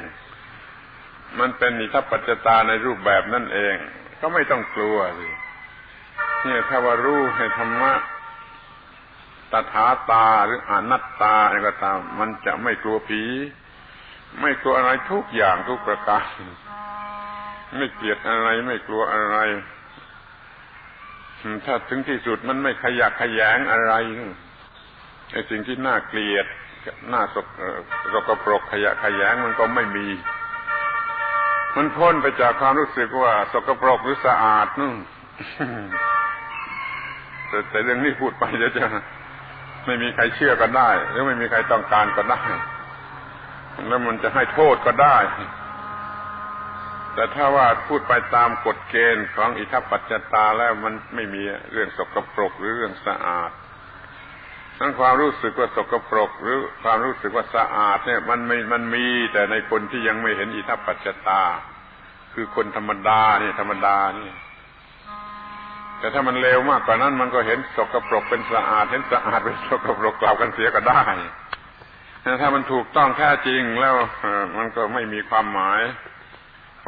มันเป็นนิทัพปัจจตาในรูปแบบนั่นเอง ก็ไม่ต้องกลัวสิเนี่ยถ้าว่ารู้ให้ธรรมะตถาตาหรืออนัตตาอะไรก็ตาม มันจะไม่กลัวผี ไม่กลัวอะไรทุกอย่างทุกประการ ไม่เกลียดอะไรไม่กลัวอะไร ถ้าถึงที่สุดมันไม่ขยักขยงอะไรไอ้สิ่งที่น่าเกลียดน่าสกสกปรกขยะขยงมันก็ไม่มี มันพ้นไปจากความรู้สึกว่า สกปรกหรือสะอาดนู่นแต่แต่เรื่องนี้พูดไปเดี๋ยวจะไม่มีใครเชื่อก็ได้ หรือไม่มีใครต้องการก็ได้ แล้วมันจะให้โทษก็ได้ แต่ถ้าว่าพูดไปตามกฎเกณฑ์ของอิทัปปัจจตาแล้วมันไม่มีเรื่องสกปรกหรือเรื่องสะอาดทั้งความรู้สึกว่าสกปรก หรือความรู้สึกว่าสะอาดเนี่ยมันไม่มันมีแต่ในคนที่ยังไม่เห็นอิทัปปัจจตา คือคนธรรมดาเนี่ยธรรมดานี่แต่ถ้ามันเร็วมากกว่านั้นมันก็เห็นสกปรกเป็นสะอาด เห็นสะอาดเป็นสกปรกกล่าวกันเสียก็ได้ถ้ามันถูกต้องแท้จริงแล้วมันก็ไม่มีความหมาย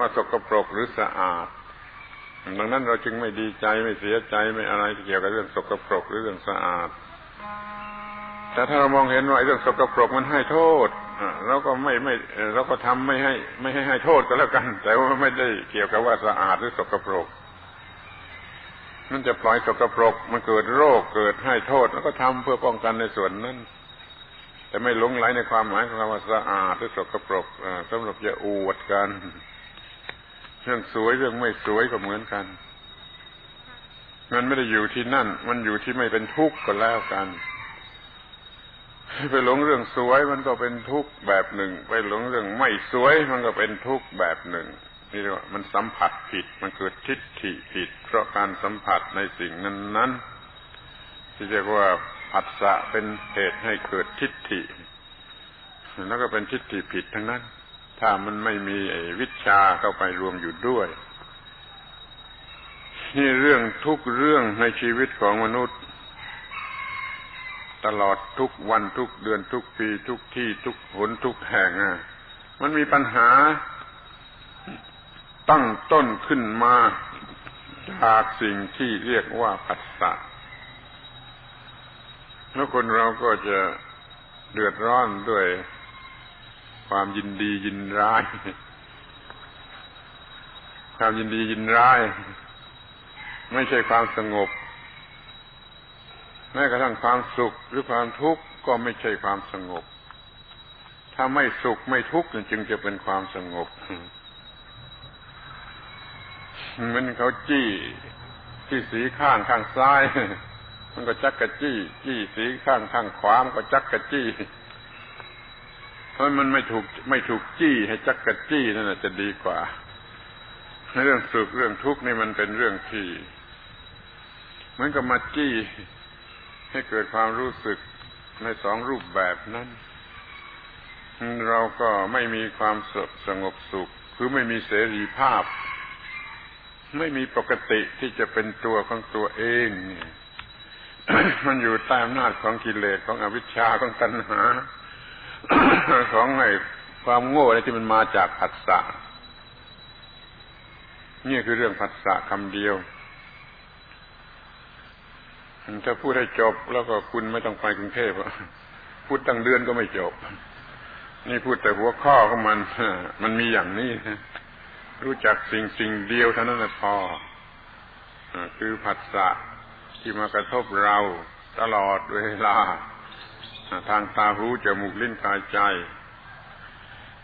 ว่าสกปรกหรือสะอาด ดังนั้นเราจึงไม่ดีใจไม่เสียใจไม่อะไรเกี่ยวกับเรื่องสกปรกหรือเรื่องสะอาด แต่ถ้าเรามองเห็นว่าเรื่องสกปรกมันให้โทษเราก็ไม่ไม่เราก็ทำไม่ให้ไม่ให้ให้โทษก็แล้วกัน แต่ว่าไม่ได้เกี่ยวกับว่าสะอาดหรือสกปรกมันจะปล่อยสกปรกมันเกิดโรคเกิดให้โทษแล้วก็ทำเพื่อป้องกันในส่วนนั้นแต่ไม่หลงไหลในความหมายของคำว่าสะอาดหรือสกปรกสำหรับจะอวดกัน เรื่องสวยเรื่องไม่สวยก็เหมือนกัน มันไม่ได้อยู่ที่นั่น มันอยู่ที่ไม่เป็นทุกข์ก็แล้วกัน ไปหลงเรื่องสวยมันก็เป็นทุกข์แบบหนึ่ง ไปหลงเรื่องไม่สวยมันก็เป็นทุกข์แบบหนึ่งนี่เรียกว่ามันสัมผัสผิด มันเกิดทิฏฐิผิด เพราะการสัมผัสในสิ่งนั้นนั้นที่เรียกว่าผัสสะเป็นเหตุให้เกิดทิฏฐิแล้วก็เป็นทิฏฐิผิดทั้งนั้น ถ้ามันไม่มีวิชาเข้าไปรวมอยู่ด้วย นี่เรื่องทุกเรื่องในชีวิตของมนุษย์ ตลอดทุกวันทุกเดือนทุกปีทุกที่ทุกหนทุกแห่งอะมันมีปัญหาตั้งต้นขึ้นมาจากสิ่งที่เรียกว่าปัสสะแล้วคนเราก็จะเดือดร้อนด้วย ความยินดียินร้าย ความยินดียินร้าย ไม่ใช่ความสงบ แม้กระทั่งความสุขหรือความทุกข์ก็ไม่ใช่ความสงบ ถ้าไม่สุขไม่ทุกข์จึงจะเป็นความสงบมันเขาจี้ที่สีข้างข้างซ้าย มันก็จักกะจี้ จี้สีข้างข้างขวามันก็จักกะจี้ ราะมันไม่ถูกไม่ถูกจี้ให้จักกะจี้นั่นจะดีกว่าเรื่องสุขเรื่องทุกข์นี่มันเป็นเรื่องที่เหมือนกับมาจี้ให้เกิดความรู้สึกในสองรูปแบบนั้น เราก็ไม่มีความสสงบสุข คือไม่มีเสรีภาพ ไม่มีปกติที่จะเป็นตัวของตัวเองมันอยู่ใต้อำนาจของกิเลสของอวิชชาของตัณหา ของไอ้ความโง่อะไรที่มันมาจากผัสสะนี่คือเรื่องผัสสะคำเดียวถ้าพูดให้จบแล้วก็คุณไม่ต้องไปกรุงเทพพูดตั้งเดือนก็ไม่จบ นี่พูดแต่หัวข้อของมัน มันมีอย่างนี้รู้จักสิ่งสิ่งเดียวเท่านั้นพอคือผัสสะที่มากระทบเราตลอดเวลา ทางตาหูจมูกลิ้นกายใจ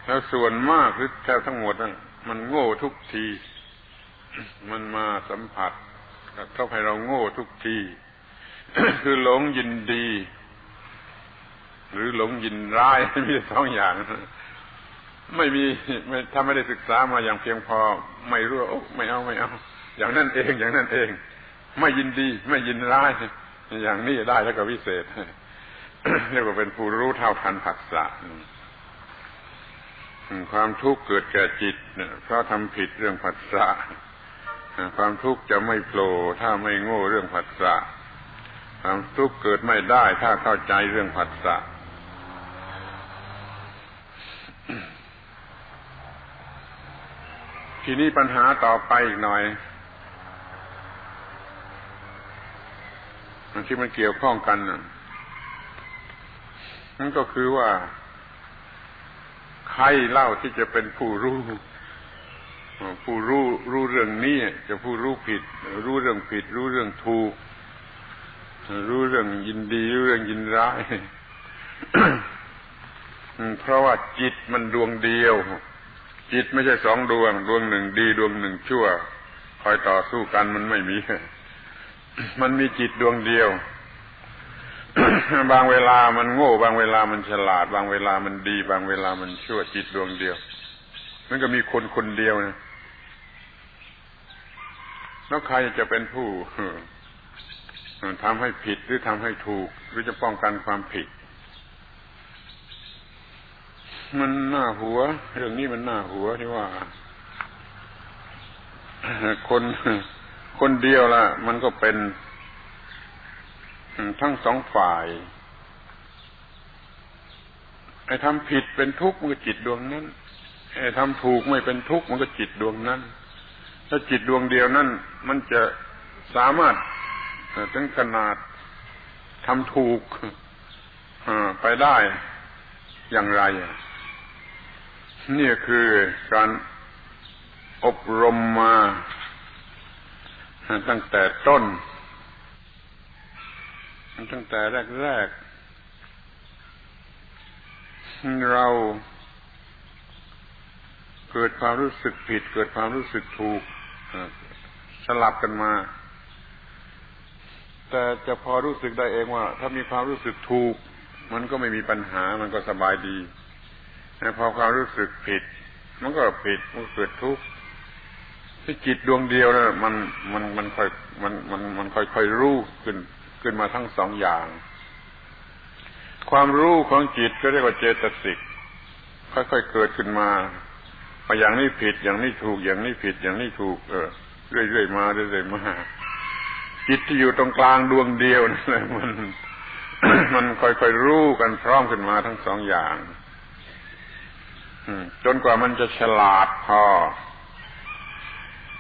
แล้วส่วนมากหรือแทบทั้งหมดนั่นมันโง่ทุกที มันมาสัมผัสกบให้เราโง่ทุกที คือหลงยินดี หรือหลงยินร้ายมีสองอย่าง ไม่มีไม่ถ้าไม่ได้ศึกษามาอย่างเพียงพอ ไม่รู้ไม่เอาไม่เอา อย่างนั้นเอง อย่างนั้นเอง ไม่ยินดี ไม่ยินร้าย อย่างนี้ได้แล้วก็วิเศษ เรียกว่าเป็นผู้รู้เท่าทันผัสสะความทุกข์เกิดแก่จิตเพราะทำผิดเรื่องผัสสะความทุกข์จะไม่โผล่ถ้าไม่โง่เรื่องผัสสะความทุกข์เกิดไม่ได้ถ้าเข้าใจเรื่องผัสสะทีนี้ปัญหาต่อไปอีกหน่อยที่มันเกี่ยวข้องกันนั่ นั่นก็คือว่า ใครเล่าที่จะเป็นผู้รู้ผู้รู้รู้เรื่องนี้จะผู้รู้ผิด รู้เรื่องผิด รู้เรื่องถูก รู้เรื่องยินดี รู้เรื่องยินร้ายเพราะว่าจิตมันดวงเดียว จิตไม่ใช่สองดวง ดวงหนึ่งดี ดวงหนึ่งชั่ว คอยต่อสู้กันมันไม่มี มันมีจิตดวงเดียว บางเวลามันโง่ บางเวลามันฉลาด บางเวลามันดี บางเวลามันชั่วจิตดวงเดียว มันก็มีคนคนเดียวนะแล้วใครจะเป็นผู้ทำให้ผิดหรือทำให้ถูก หรือจะป้องกันความผิด มันหน้าหัว เรื่องนี้มันหน้าหัวที่ว่าคนคนเดียวละมันก็เป็น ทั้งสองฝ่ายไอ้ทำผิดเป็นทุกข์มันก็จิตดวงนั้นไอ้ทำถูกไม่เป็นทุกข์มันก็จิตดวงนั้น ถ้าจิตดวงเดียวนั่นมันจะสามารถถึงขนาดทำถูกไปได้อย่างไร นี่คือการอบรมมาตั้งแต่ต้น ตั้งแต่แรกๆเราเกิดความรู้สึกผิด เกิดความรู้สึกถูกสลับกันมา แต่จะพอรู้สึกได้เองว่า ถ้ามีความรู้สึกถูก มันก็ไม่มีปัญหามันก็สบายดีแต่พอความรู้สึกผิด มันก็ผิดมันเกิดทุกข์ที่จิตดวงเดียวนะมันมันมันค่อยมันมันมันค่อยค่อยรู้ขึ้น ขึ้นมาทั้งสองอย่าง ความรู้ของจิตก็เรียกว่าเจตสิกค่อยๆเกิดขึ้นมาอย่างนี้ผิดอย่างนี้ถูกอย่างนี้ผิดอย่างนี้ถูก เออเรื่อยๆมาเรื่อยๆมาจิตที่อยู่ตรงกลางดวงเดียวนั่นแหละมัน มันค่อยๆรู้กันพร้อมขึ้นมาทั้งสองอย่างจนกว่ามันจะฉลาดพอ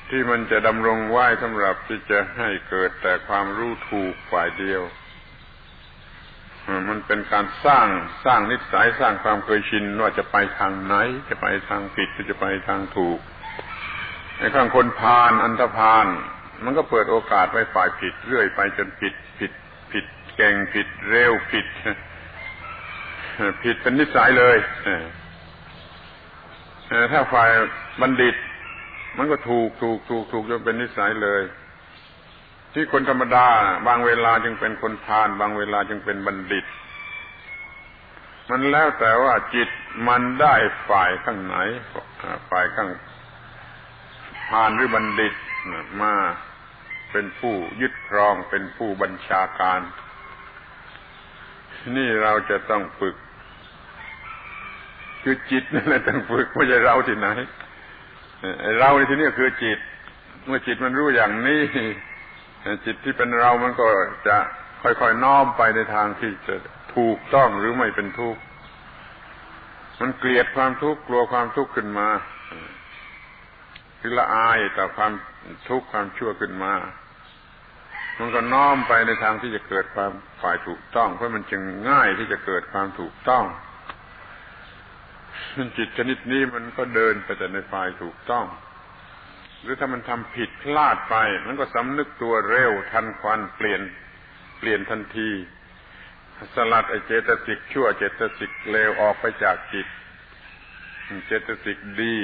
ที่มันจะดำรงไหวสำหรับที่จะให้เกิดแต่ความรู้ถูกฝ่ายเดียว มันเป็นการสร้างสร้างนิสัยสร้างความเคยชินว่าจะไปทางไหน จะไปทางผิดหรือจะไปทางถูกในข้างคนพาลอันธพาลมันก็เปิดโอกาสไปฝ่ายผิดเรื่อยไปจนผิดผิดผิดเก่งผิดเร็วผิดผิดเป็นนิสัยเลยถ้าฝ่ายบัณฑิต มันก็ถูกถูกถูกถูกจนเป็นนิสัยเลย ที่คนธรรมดา บางเวลาจึงเป็นคนพาลบางเวลาจึงเป็นบัณฑิต มันแล้วแต่ว่าจิตมันได้ฝ่ายข้างไหน ฝ่ายข้างพาลหรือบัณฑิตมาเป็นผู้ยึดครองเป็นผู้บัญชาการ นี่เราจะต้องฝึก คือจิตนั่นแหละต้องฝึกไม่ใช่เราที่ไหน เราในที่นี้คือจิต เมื่อจิตมันรู้อย่างนี้ จิตที่เป็นเรามันก็จะค่อยๆน้อมไปในทางที่จะถูกต้องหรือไม่เป็นทุกข์ มันเกลียดความทุกข์กลัวความทุกข์ขึ้นมาคือละอายต่อความทุกข์ความชั่วขึ้นมา มันก็น้อมไปในทางที่จะเกิดความฝ่ายถูกต้อง เพราะมันจึงง่ายที่จะเกิดความถูกต้อง จิตชนิดนี้มันก็เดินไปแต่ในฝ่ายถูกต้อง หรือถ้ามันทำผิดพลาดไป มันก็สำนึกตัวเร็วทันควันเปลี่ยนเปลี่ยนทันที สลัดไอเจตสิกชั่วเจตสิกเลวออกไปจากจิต เจตสิกดี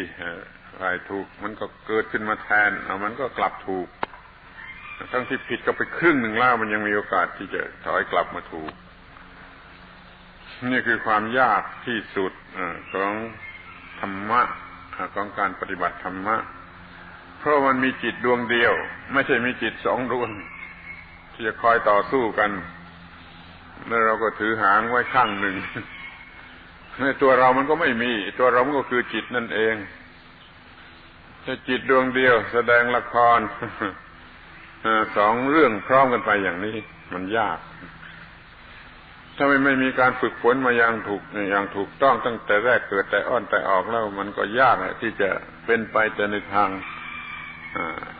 ฝ่ายถูก มันก็เกิดขึ้นมาแทนเอามันก็กลับถูกทั้งที่ผิดก็ไปครึ่งหนึ่งแล้วมันยังมีโอกาสที่จะถอยกลับมาถูก นี่คือความยากที่สุดของธรรมะของการปฏิบัติธรรมะ เพราะมันมีจิตดวงเดียว ไม่ใช่มีจิตสองดวงที่จะคอยต่อสู้กัน แล้วเราก็ถือหางไว้ข้างหนึ่งในตัวเรามันก็ไม่มี ตัวเราก็คือจิตนั่นเองถ้าจิตดวงเดียวแสดงละครสองเรื่องพร้อมกันไปอย่างนี้ มันยาก ถ้าไม่ไม่มีการฝึกฝนมาอย่างถูกอย่างถูกต้องตั้งแต่แรกเกิดแต่อ้อนแต่ออกแล้วมันก็ยากที่จะเป็นไปแต่ในทาง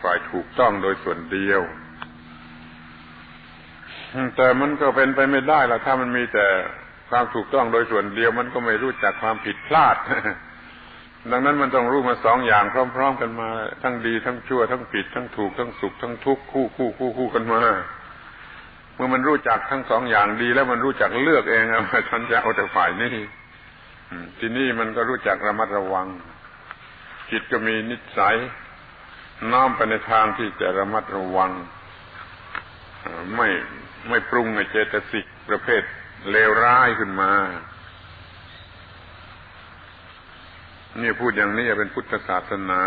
ฝ่ายถูกต้องโดยส่วนเดียว แต่มันก็เป็นไปไม่ได้ละถ้ามันมีแต่ความถูกต้องโดยส่วนเดียว มันก็ไม่รู้จักความผิดพลาด ดังนั้นมันต้องรู้มาสองอย่างพร้อม ๆ กันมา ทั้งดีทั้งชั่วทั้งผิดทั้งถูกทั้งสุขทั้งทุกข์คู่คู่คู่คู่กันมา เมื่อมันรู้จักทั้งสองอย่างดี แล้วมันรู้จักเลือกเองว่าฉันจะเอาแต่ฝ่ายนี้ที่นี้มันก็รู้จักระมัดระวัง จิตก็มีนิสัยน้อมไปในทางที่จะระมัดระวังไม่ไม่ปรุงในเจตสิกประเภทเลวร้ายขึ้นมานี่พูดอย่างนี้เป็นพุทธศาสนา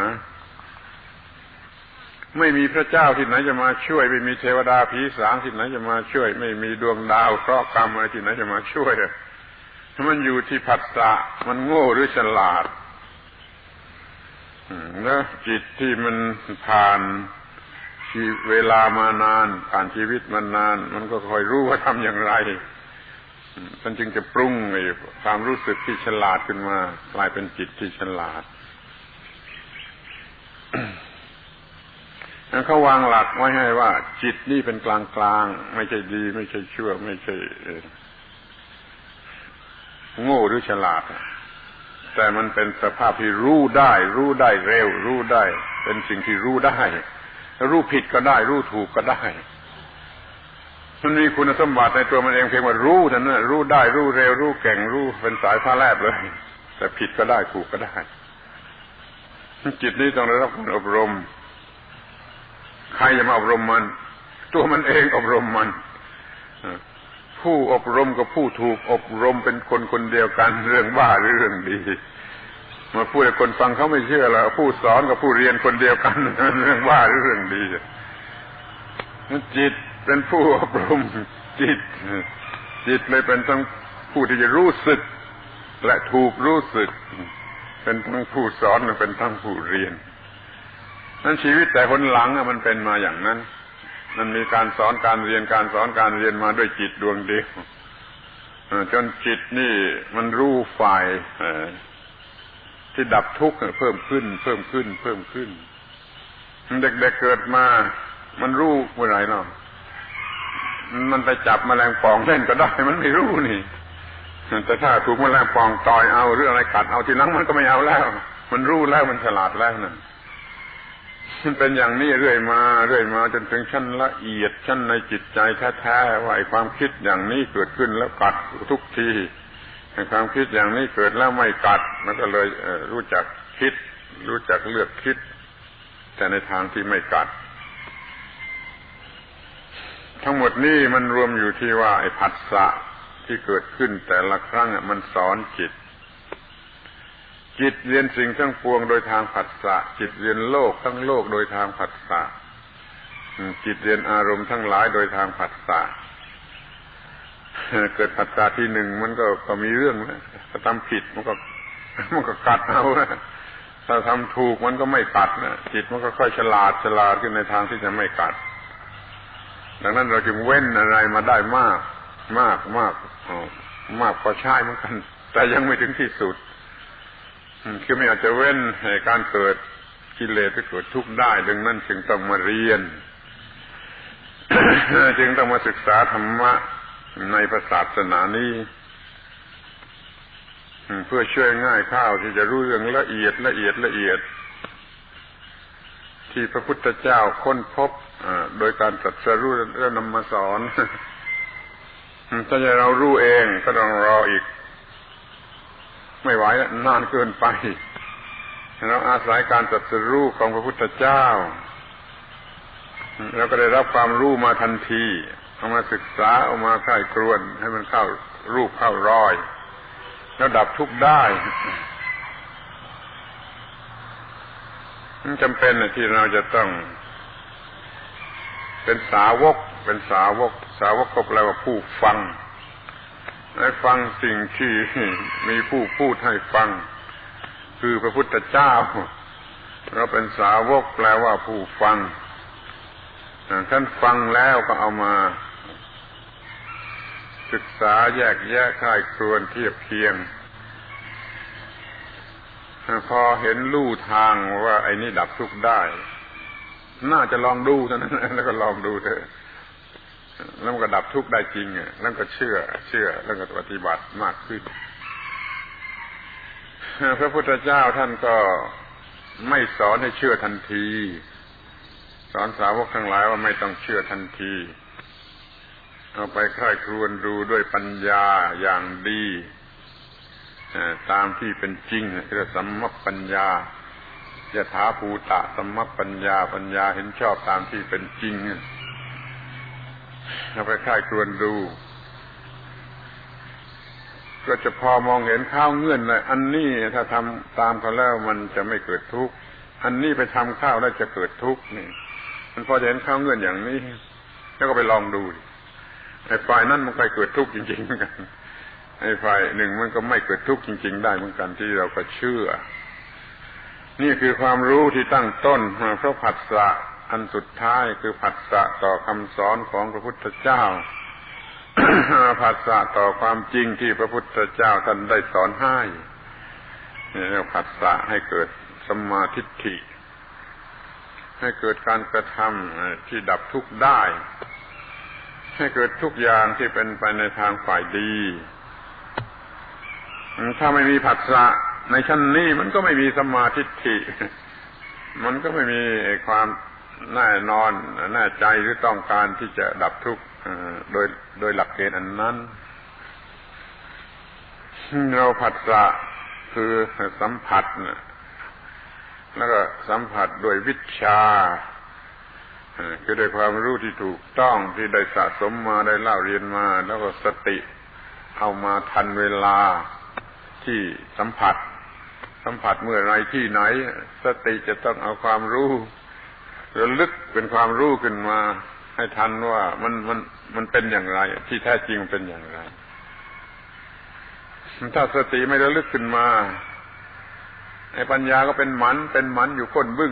ไม่มีพระเจ้าที่ไหนจะมาช่วย ไม่มีเทวดาผีสางที่ไหนจะมาช่วย ไม่มีดวงดาวเคราะห์กรรมอะไรที่ไหนจะมาช่วยมันอยู่ที่ผัสสะมันโง่หรือฉลาดแล้วจิตที่มันผ่านเวลามานาน ผ่านชีวิตมานาน มันก็คอยรู้ว่าทำอย่างไรมันจึงจะปรุงความรู้สึกที่ฉลาดขึ้นมา กลายเป็นจิตที่ฉลาด เขาวางหลักไว้ให้ว่า จิตนี่เป็นกลางกลางไม่ใช่ดี ไม่ใช่ชั่ว ไม่ใช่โง่หรือฉลาด แต่มันเป็นสภาพที่รู้ได้ รู้ได้เร็ว รู้ได้ เป็นสิ่งที่รู้ได้ รู้ผิดก็ได้ รู้ถูกก็ได้มันมีคุณสมบัติในตัวมันเองเพียงว่ารู้เท่านั้นรู้ได้ รู้เร็ว รู้เก่งรู้เป็นสายฟ้าแลบเลย แต่ผิดก็ได้ถูกก็ได้ จิตนี้ต้องได้รับการอบรม ใครจะมาอบรมมัน ตัวมันเองอบรมมันผู้อบรมกับผู้ถูกอบรมเป็นคนคนเดียวกันเรื่องบ้าหรือเรื่องดีมาพูดให้คนฟังเขาไม่เชื่อแล้วผู้สอนกับผู้เรียนคนเดียวกันเรื่องบ้าหรือเรื่องดีจิตเป็นผู้อบรมจิต จิตเลยเป็นทั้งผู้ที่จะรู้สึก และถูกรู้สึก เป็นทั้งผู้สอนและเป็นทั้งผู้เรียน นั้นชีวิตแต่คนหลังมันเป็นมาอย่างนั้น มันมีการสอนการเรียนการสอนการเรียนมาด้วยจิตดวงเดียวจนจิตนี่มันรู้ฝ่ายที่ดับทุกข์เพิ่มขึ้น เพิ่มขึ้น เพิ่มขึ้น เด็กๆเเกิดมา มันรู้เมื่อไหรเนาะมันไปจับมแมลงป่องเล่นก็ได้ มันไม่รู้นี่แต่ถ้าถูกมแมลงป่องต่อยเอาหรืออะไรกัดเอาทีหลังมันก็ไม่เอาแล้ว มันรู้แล้วมันฉลาดแล้วนั่น มันเป็นอย่างนี้เรื่อยมาเรื่อยมาจนถึงชั้นละเอียดชั้นในจิตใจแท้ๆว่าไอ้ความคิดอย่างนี้เกิดขึ้นแล้วกัดทุกทีไอ้ความคิดอย่างนี้เกิดแล้วไม่กัด มันก็เลยรู้จักคิด รู้จักเลือกคิด แต่ในทางที่ไม่กัด ทั้งหมดนี้มันรวมอยู่ที่ว่าไอ้ผัสสะที่เกิดขึ้นแต่ละครั้งมันสอนจิต จิตเรียนสิ่งทั้งปวงโดยทางผัสสะจิตเรียนโลกทั้งโลกโดยทางผัสสะจิตเรียนอารมณ์ทั้งหลายโดยทางผัสสะเกิดผัสสะที่หนึ่งมันก็ก็มีเรื่องนะถ้าทำผิดมันก็ มันก็กัดเอาถ้าทำถูกมันก็ไม่กัดนะจิตมันก็ค่อยฉลาดฉลาดขึ้นในทางที่จะไม่กัด ดังนั้นเราจึงเว้นอะไรมาได้มาก มากมากมากพอใช้เหมือนกัน แต่ยังไม่ถึงที่สุด คือไม่อาจจะเว้นให้การเกิดกิเลสที่เกิดทุกข์ได้ ดังนั้นจึงต้องมาเรียน จึงต้องมาศึกษาธรรมะในพระศาสนานี้เพื่อช่วยง่ายข้าวที่จะรู้เรื่องละเอียดละเอียดละเอียด ที่พระพุทธเจ้าค้นพบโดยการตรัสรู้แล้วนำมาสอนถ้าจะเรารู้เองก็ต้องรออีก ไม่ไหวนานเกินไป เราอาศัยการตรัสรู้ของพระพุทธเจ้าเราก็ได้รับความรู้มาทันทีเอามาศึกษาเอามาค่ายครวนให้มันเข้ารูปเข้ารอย แล้วดับทุกข์ได้มันจำเป็นที่เราจะต้อง เป็นสาวก เป็นสาวก สาวกก็แปลว่าผู้ฟัง ให้ฟังสิ่งที่มีผู้พูดให้ฟัง คือพระพุทธเจ้า เราเป็นสาวกแปลว่าผู้ฟังท่านฟังแล้วก็เอามา ศึกษาแยกแยะค่ายครวนเทียบเคียง พอเห็นลู่ทางว่าไอ้นี่ดับทุกข์ได้ น่าจะลองดูเท่านั้นแล้วก็ลองดูเถอะ แล้วมันก็ดับทุกข์ได้จริงอะแล้วก็เชื่อ เชื่อ แล้วก็ปฏิบัติมากขึ้น พระพุทธเจ้าท่านก็ไม่สอนให้เชื่อทันที สอนสาวกทั้งหลายว่าไม่ต้องเชื่อทันที เอาไปค่ายครวนดูด้วยปัญญาอย่างดีตามที่เป็นจริงเรียกสัมมปัญญายถาภูตะสัมมปัญญาปัญญาเห็นชอบตามที่เป็นจริง เราไปค่ายครวนดู ก็จะพอมองเห็นข้าวเงื่อนเลยอันนี้ถ้าทำตามเขาแล้วมันจะไม่เกิดทุกข์อันนี้ไปทำข้าวแล้วจะเกิดทุกข์นี่ มันพอจะเห็นข้าวเงื่อนอย่างนี้ แล้วก็ไปลองดูไอ้ฝ่ายนั้นมันไปเกิดทุกข์จริงๆเหมือนกันไอ้ฝ่ายหนึ่งมันก็ไม่เกิดทุกข์จริง ๆ ได้เหมือนกันที่เราก็เชื่อ นี่คือความรู้ที่ตั้งต้นเพราะผัสสะ อันสุดท้ายคือผัสสะต่อคำสอนของพระพุทธเจ้าผัสสะต่อความจริงที่พระพุทธเจ้าท่านได้สอนให้เรียกผัสสะให้เกิดสมาธิฐิ ให้เกิดการกระทำที่ดับทุกข์ได้ ให้เกิดทุกอย่างที่เป็นไปในทางฝ่ายดี ถ้าไม่มีผัสสะในชั้นนี้มันก็ไม่มีสมาธิิมันก็ไม่มีความ แน่นอนแน่ใจหรือต้องการที่จะดับทุกข์โดยโดยหลักเกณฑ์อันนั้น เราผัสสะคือสัมผัสแล้วก็สัมผัสโดยวิชาคือด้วยความรู้ที่ถูกต้องที่ได้สะสมมาได้เล่าเรียนมา แล้วก็สติเอามาทันเวลาที่สัมผัส สัมผัสเมื่อไรที่ไหน สติจะต้องเอาความรู้ ระลึกเป็นความรู้ขึ้นมาให้ทันว่ามันมันมันเป็นอย่างไร ที่แท้จริงเป็นอย่างไร ถ้าสติไม่ระลึกขึ้นมาไอ้ปัญญาก็เป็นหมันเป็นหมันอยู่ก้นบึ้ง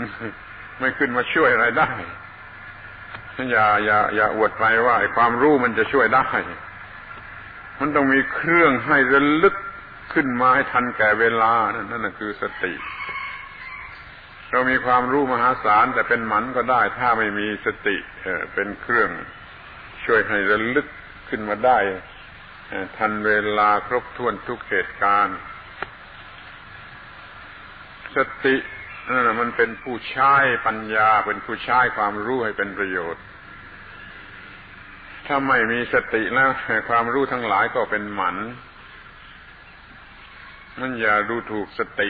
ไม่ขึ้นมาช่วยอะไรได้อย่าอย่าอย่าอวดไปว่าไอ้ความรู้มันจะช่วยได้ มันต้องมีเครื่องให้ระลึกขึ้นมาให้ทันแก่เวลานั่นนั่นคือสติ เรามีความรู้มหาศาลแต่เป็นหมันก็ได้ ถ้าไม่มีสติเป็นเครื่องช่วยให้ระลึกขึ้นมาได้ทันเวลาครบถ้วนทุกเหตุการณ์ สตินั่นมันเป็นผู้ใช้ปัญญาเป็นผู้ใช้ความรู้ให้เป็นประโยชน์ ถ้าไม่มีสติแล้วความรู้ทั้งหลายก็เป็นหมัน มันอย่าดูถูกสติ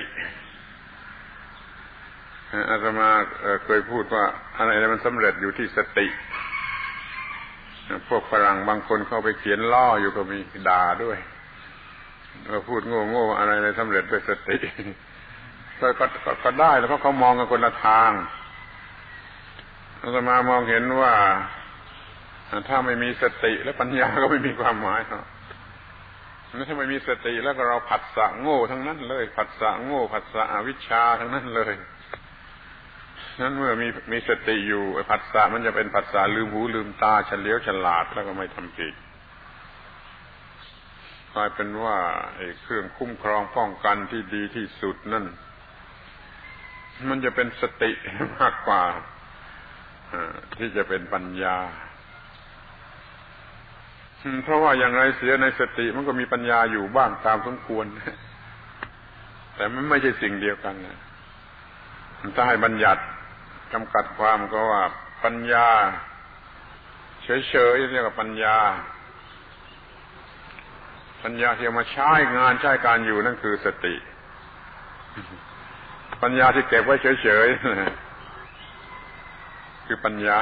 อาตมาเคยพูดว่าอะไรมันสำเร็จอยู่ที่สติ พวกฝรั่งบางคนเข้าไปเขียนล่ออยู่ก็มีด่าด้วยว่าพูดโง่โง่อะไรอะไรสำเร็จด้วยสติก็ก็ก็ได้แล้วเพราะเขามองกันคนละทางอาตมามองเห็นว่าถ้าไม่มีสติและปัญญาก็ไม่มีความหมายครับถ้าไม่มีสติแล้วก็เราผัดสะโง่ทั้งนั้นเลย ผัดสะโง่ผัดสะอวิชชาทั้งนั้นเลย นั้นเมื่อมีมีสติอยู่ผัสสะมันจะเป็นผัสสะลืมหูลืมตาเฉลียวฉลาดแล้วก็ไม่ทำผิดกลายเป็นว่าไอ้เครื่องคุ้มครองป้องกันที่ดีที่สุดนั่น มันจะเป็นสติมากกว่าที่จะเป็นปัญญา เพราะว่าอย่างไรเสียในสติมันก็มีปัญญาอยู่บ้างตามสมควร แต่มันไม่ใช่สิ่งเดียวกันนะถ้าให้บัญญัติ จำกัดความก็ว่าปัญญา เฉยๆเรียกว่าปัญญา ปัญญาที่มาใช้งานใช้การอยู่นั่นคือสติ ปัญญาที่เก็บไว้เฉยๆคือปัญญา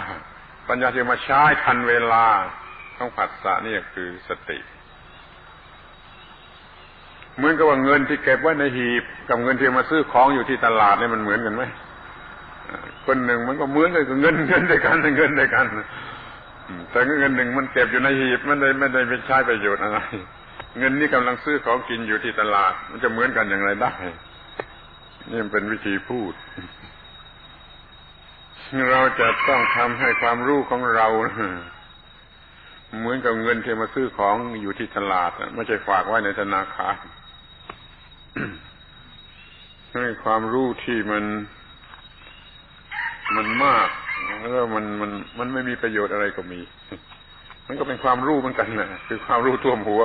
ปัญญาที่มาใช้ทันเวลาของผัสสะนี่คือสติเหมือนกับว่าเงินที่เก็บไว้ในหีบ กับเงินที่มาซื้อของอยู่ที่ตลาดนี่มันเหมือนกันไหม คนหนึ่งมันก็เหมือนกันกับเงินเงินด้วยกันเงินด้วยกันแต่เงินหนึ่งมันเก็บอยู่ในหีบมันได้ไม่ได้ไปใช้ประโยชน์อะไรเงินนี้กำลังซื้อของกินอยู่ที่ตลาด มันจะเหมือนกันอย่างไรได้นี่มันเป็นวิธีพูด เราจะต้องทำให้ความรู้ของเราเหมือนกับเงินที่มาซื้อของอยู่ที่ตลาดไม่ใช่ฝากไว้ในธนาคารให้ความรู้ที่มัน มันมากแล้วมันมันมันไม่มีประโยชน์อะไรก็มี มันก็เป็นความรู้เหมือนกันนะคือความรู้ท่วมหัว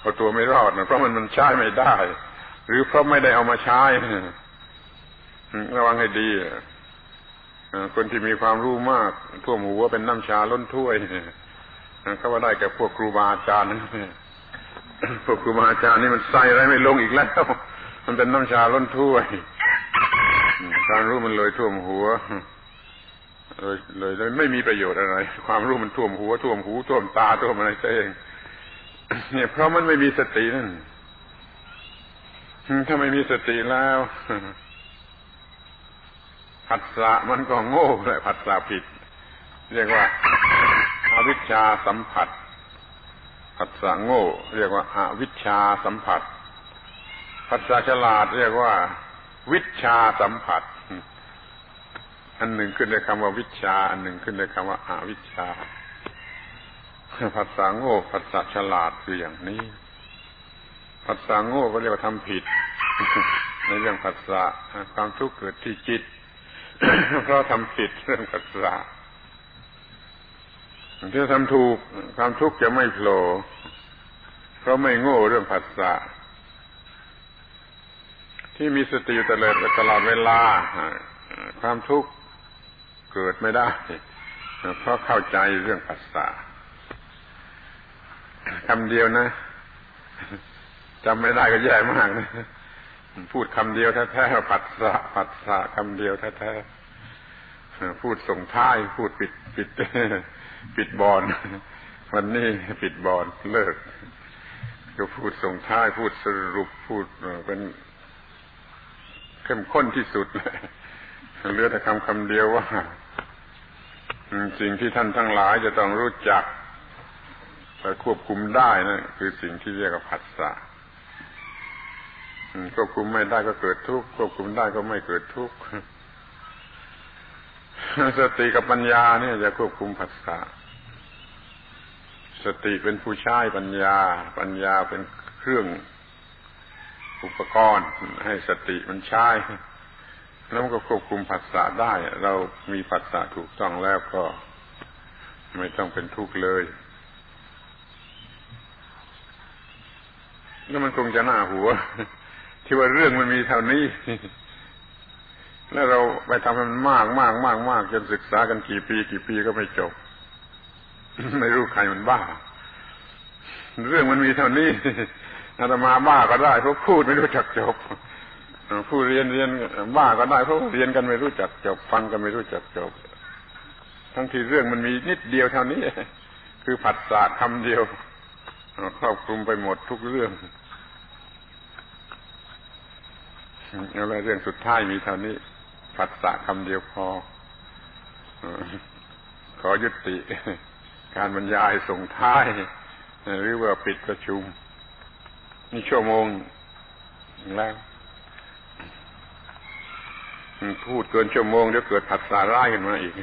เอาตัวไม่รอดนะเพราะมันมันใช้ไม่ได้ หรือเพราะไม่ได้เอามาใช้ระวังให้ดีคนที่มีความรู้มากท่วมหัวเป็นน้ำชาล้นถ้วยเขาว่าได้แก่พวกครูบาอาจารย์นั่นพวกครูบาอาจารย์นี่มันใส่อะไรไม่ลงอีกแล้ว มันเป็นน้ำชาล้นถ้วย การรู้มันเลยท่วมหัว เลยเลยเลยไม่มีประโยชน์อะไร ความรู้มันท่วมหัวท่วมหูท่วมตาท่วมอะไรเองเนี่ยเพราะมันไม่มีสตินั่นถ้าไม่มีสติแล้วผัสสะมันก็โง่เลยผัสสะผิด เรียกว่าอวิชชาสัมผัสผัสสะโง่ เรียกว่าอาวิชชาสัมผัสผัสสะฉลาด เรียกว่า วิชาสัมผัส อันหนึ่งขึ้นในคำว่าวิชา อันหนึ่งขึ้นในคำว่าอาวิชาผัสสะโง่ผัสสะฉลาดคืออย่างนี้ผัสสะโง่ก็เรียกว่าทำผิด ในเรื่องผัสสะความทุกข์เกิดที่จิต เพราะทำผิดเรื่องภาษาถ้าทำถูกความทุกข์จะไม่โผล่เพราะไม่โง่เรื่องภาษาที่มีสติอยู่ตลอดตลอดเวลา ความทุกข์ เกิดไม่ได้ เพราะเข้าใจเรื่องภาษาคำเดียวนะจำไม่ได้ก็แย่มากนะพูดคำเดียวแท้ๆผัดสะผัดสะคำเดียวแท้ๆพูดส่งท้าย พูดปิดปิด ปิดบอลวันนี้ปิดบอลเลิกก็พูดส่งท้าย พูดสรุปพูดเป็นเข้มข้นที่สุดเลยเหลือแต่คำคำเดียวว่า สิ่งที่ท่านทั้งหลายจะต้องรู้จักไปควบคุมได้นะคือสิ่งที่เรียกว่าผัสสะควบคุมไม่ได้ก็เกิดทุกข์ควบคุมได้ก็ไม่เกิดทุกข์สติกับปัญญาเนี่ยจะควบคุมผัสสะสติเป็นผู้ใช้ปัญญา ปัญญาเป็นเครื่องอุปกรณ์ ให้สติมันใช้ แล้วมันก็ควบคุมผัสสะได้ เรามีผัสสะถูกต้องแล้วก็ ไม่ต้องเป็นทุกข์เลย แล้วมันคงจะหน้าหัว ที่ว่าเรื่องมันมีเท่านี้ แล้วเราไปทำมันมากมากมากมากจนศึกษากันกี่ปี กี่ปีก็ไม่จบ ไม่รู้ใครมันบ้า เรื่องมันมีเท่านี้อาตมาบ้าก็ได้เพราะพูดไม่รู้จักจบ ผู้เรียนเรียนบ้าก็ได้เพราะเรียนกันไม่รู้จักจบฟังกันไม่รู้จักจบ ทั้งที่เรื่องมันมีนิดเดียวเท่านี้ คือผัสสะคำเดียวครอบคลุมไปหมดทุกเรื่องอะไรเรื่องสุดท้ายมีเท่านี้ผัสสะคำเดียวพอขอยุติการบรรยายส่งท้าย หรือว่าปิดประชุม นี่ชั่วโมงแล้ว พูดเกินชั่วโมงเดี๋ยวเกิดผัสสาร้ายขึ้นมาอีก